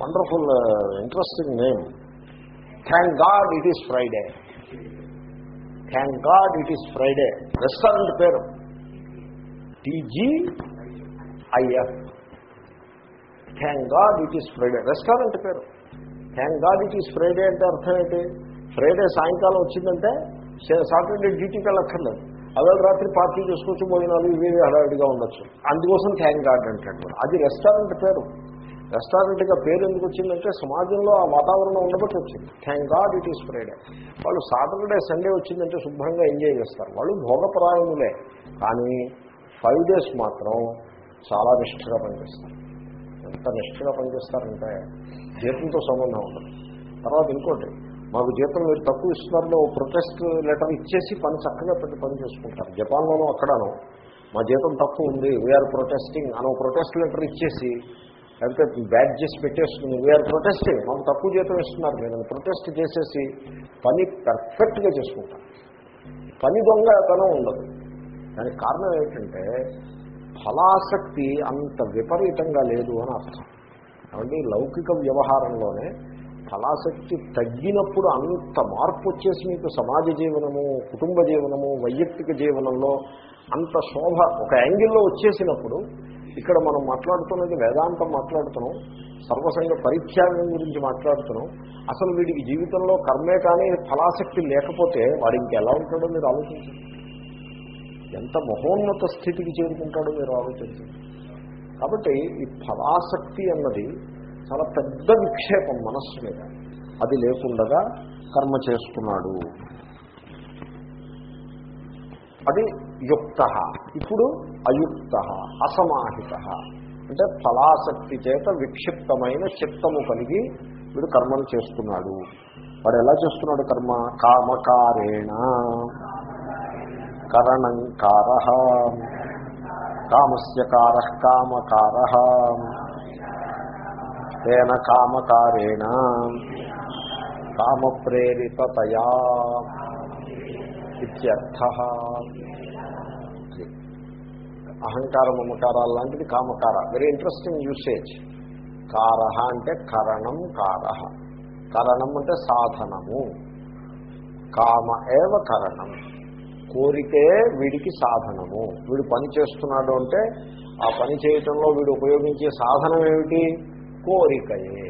wonderful interesting name thank God it is Friday thank God it is Friday restaurant పేరు. TGIF thank God it is Friday restaurant పేరు. Thank God it is Friday అంటే అర్థం ఏంటి? ఫ్రైడే సాయంకాలం వచ్చిందంటే Saturday డ్యూటీకి వెళ్ళక్కర్లేదు. అదే రాత్రి పార్టీ చేసుకోవచ్చు భోజనాలు ఇవి హడావిడిగా ఉండొచ్చు. అందుకోసం థ్యాంక్ గాడ్ అంటాడు అది రెస్టారెంట్ పేరు. రెస్టారెంట్గా పేరు ఎందుకు వచ్చిందంటే సమాజంలో ఆ వాతావరణం ఉండబట్టి వచ్చింది. Thank God it is Friday. వాళ్ళు సాటర్డే సండే వచ్చిందంటే శుభ్రంగా ఎంజాయ్ చేస్తారు. వాళ్ళు భోగపరాయములే కానీ ఫైవ్ డేస్ మాత్రం చాలా నిష్ఠగా పనిచేస్తారు. ఎంత నిష్ఠగా పనిచేస్తారంటే జీతంతో సంబంధం ఉండదు. తర్వాత ఇంకోటి మాకు జీతం మీరు తక్కువ ఇస్తున్నారో ఓ ప్రొటెస్ట్ లెటర్ ఇచ్చేసి పని చక్కగా పెట్టి పని చేసుకుంటారు. జపాన్లోనూ అక్కడను మా జీతం తక్కువ ఉంది వీఆర్ ప్రొటెస్టింగ్ అని ప్రొటెస్ట్ లెటర్ ఇచ్చేసి లేకపోతే బ్యాడ్జెస్ పెట్టేసుకుని వీఆర్ ప్రొటెస్టింగ్ మాకు తక్కువ జీతం ఇస్తున్నారు. నేను ప్రొటెస్ట్ చేసేసి పని పర్ఫెక్ట్గా చేసుకుంటాను. పని దొంగతనం ఉండదు. దానికి కారణం ఏంటంటే ఫలాసక్తి అంత విపరీతంగా లేదు అని అర్థం. కాబట్టి లౌకిక వ్యవహారంలోనే కళాశక్తి తగ్గినప్పుడు అంత మార్పు వచ్చేసి మీకు సమాజ జీవనము కుటుంబ జీవనము వైయక్తిక జీవనంలో అంత శోభ ఒక యాంగిల్లో వచ్చేసినప్పుడు ఇక్కడ మనం మాట్లాడుతున్నది వేదాంతం మాట్లాడుతున్నాం సర్వసంగ పరిత్యాగం గురించి మాట్లాడుతున్నాం. అసలు వీడికి జీవితంలో కర్మే కానీ ఫలాసక్తి లేకపోతే వాడు ఇంకెలా ఉంటాడో మీరు ఆలోచించండి. ఎంత మహోన్నత స్థితికి చేరుకుంటాడో మీరు ఆలోచించండి. కాబట్టి ఈ ఫలాసక్తి అన్నది చాలా పెద్ద విక్షేపం మనస్సు మీద. అది లేకుండగా కర్మ చేసుకున్నాడు అది యుక్త. ఇప్పుడు అయుక్త అసమాహిత. అంటే ఫలాసక్తి చేత విక్షిప్తమైన చిత్తము కలిగి వీడు కర్మను చేస్తున్నాడు. వాడు ఎలా చేస్తున్నాడు కర్మ? కామకారేణ. కరణంకార. కామస్యకార కామకార. తేన కామకారేణ కామప్రేరితయా ఇత్యర్థ. అహంకార మమకారాలు లాంటిది కామకార. వెరీ ఇంట్రెస్టింగ్ యూసేజ్ కార అంటే కరణం కార. కరణం అంటే సాధనము. కామ ఏవ కరణం. కోరికే వీడికి సాధనము. వీడు పని చేస్తున్నాడు అంటే ఆ పని చేయటంలో వీడు ఉపయోగించే సాధనం ఏమిటి? కోరికయే.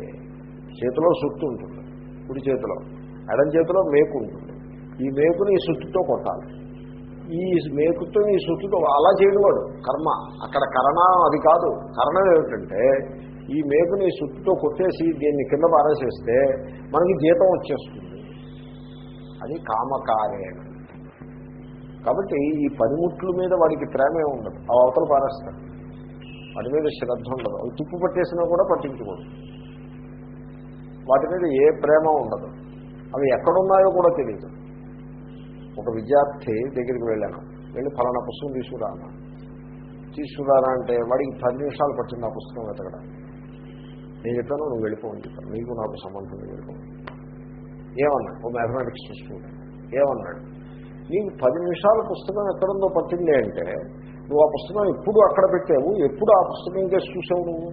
చేతిలో సుత్తు ఉంటుంది. కుడి చేతిలో. ఎడం చేతిలో మేకు ఉంటుంది. ఈ మేకుని ఈ సుత్తుతో కొట్టాలి. ఈ మేకుతో ఈ సుత్తుతో అలా చేయడు కర్మ. అక్కడ కరణం అది కాదు. కరణం ఏమిటంటే ఈ మేకుని ఈ సుత్తుతో కొట్టేసి దీన్ని కింద పారేసేస్తే మనకి జీతం వచ్చేస్తుంది. అది కామకారేణ కాబట్టి ఈ పనిముట్లు మీద వాడికి ప్రేమే ఉండదు. ఆ అవతలు పారేస్తాడు. వాటి మీద శ్రద్ధ ఉండదు. అవి తుప్పు పట్టేసినా కూడా పట్టించుకోదు. వాటి మీద ఏ ప్రేమ ఉండదు. అవి ఎక్కడున్నాయో కూడా తెలియదు ఒక విద్యార్థి దగ్గరికి వెళ్ళాను. వెళ్ళి ఫలానా పుస్తకం తీసుకురా అన్నా. తీసుకురారా అంటే వాడికి పది నిమిషాలు పట్టింది ఆ పుస్తకం వెతకడం. నేను చెప్పాను నువ్వు వెళ్ళిపోవని చెప్పాను. నీకు నాకు సంబంధం వెళ్ళిపో ఏమన్నాడు? ఓ మ్యాథమెటిక్స్ స్టూడెంట్ ఏమన్నాడు? నీకు పది నిమిషాల పుస్తకం ఎక్కడుందో పట్టింది అంటే నువ్వు ఆ పుస్తకం ఎప్పుడు అక్కడ పెట్టావు? ఎప్పుడు ఆ పుస్తకం కేసు చూసావు నువ్వు?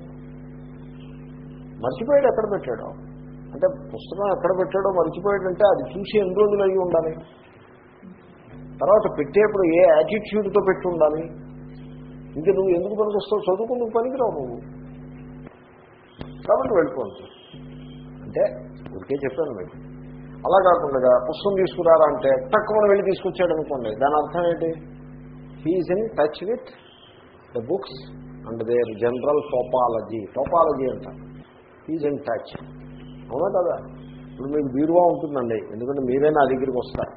మర్చిపోయాడు ఎక్కడ పెట్టాడో. అంటే పుస్తకం ఎక్కడ పెట్టాడో మర్చిపోయాడంటే అది చూసి ఎన్ని రోజులు అయ్యి ఉండాలి? తర్వాత పెట్టేప్పుడు ఏ యాటిట్యూడ్తో పెట్టి ఉండాలి? ఇంకా నువ్వు ఎందుకు పనిచేస్తావు చదువుకుని నువ్వు పనికిరావు నువ్వు. కాబట్టి వెళ్ళిపోవచ్చు అంటే ఇంకే చెప్పాను మీకు. అలా కాకుండా పుస్తకం తీసుకురారా అంటే తక్కువ వెళ్ళి తీసుకొచ్చాడు అనుకోండి. దాని అర్థం ఏంటి? He is in touch with the books and their general topology topology అంట. హీజ్ ఇన్ టచ్ అవునా కదా? ఇప్పుడు మీకు బీరువా ఉంటుందండి. ఎందుకంటే మీరే నా దగ్గరికి వస్తారు.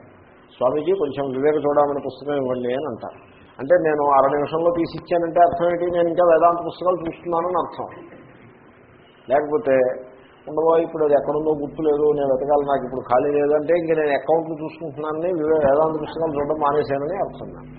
స్వామీజీ కొంచెం వివేక చూడమని పుస్తకం ఇవ్వండి అని అంటారు. అంటే నేను అర నిమిషంలో తీసిచ్చానంటే అర్థం ఏంటి? నేను ఇంకా వేదాంత పుస్తకాలు చూస్తున్నానని అర్థం. లేకపోతే ఉండవో ఇప్పుడు అది ఎక్కడుందో గుర్తు లేదు నేను వెతకాలి నాకు ఇప్పుడు ఖాళీ లేదంటే ఇంక నేను అకౌంట్లు చూసుకుంటున్నానని వేదాంత పుస్తకాలు చూడడం మానేశానని అర్థం. నాకు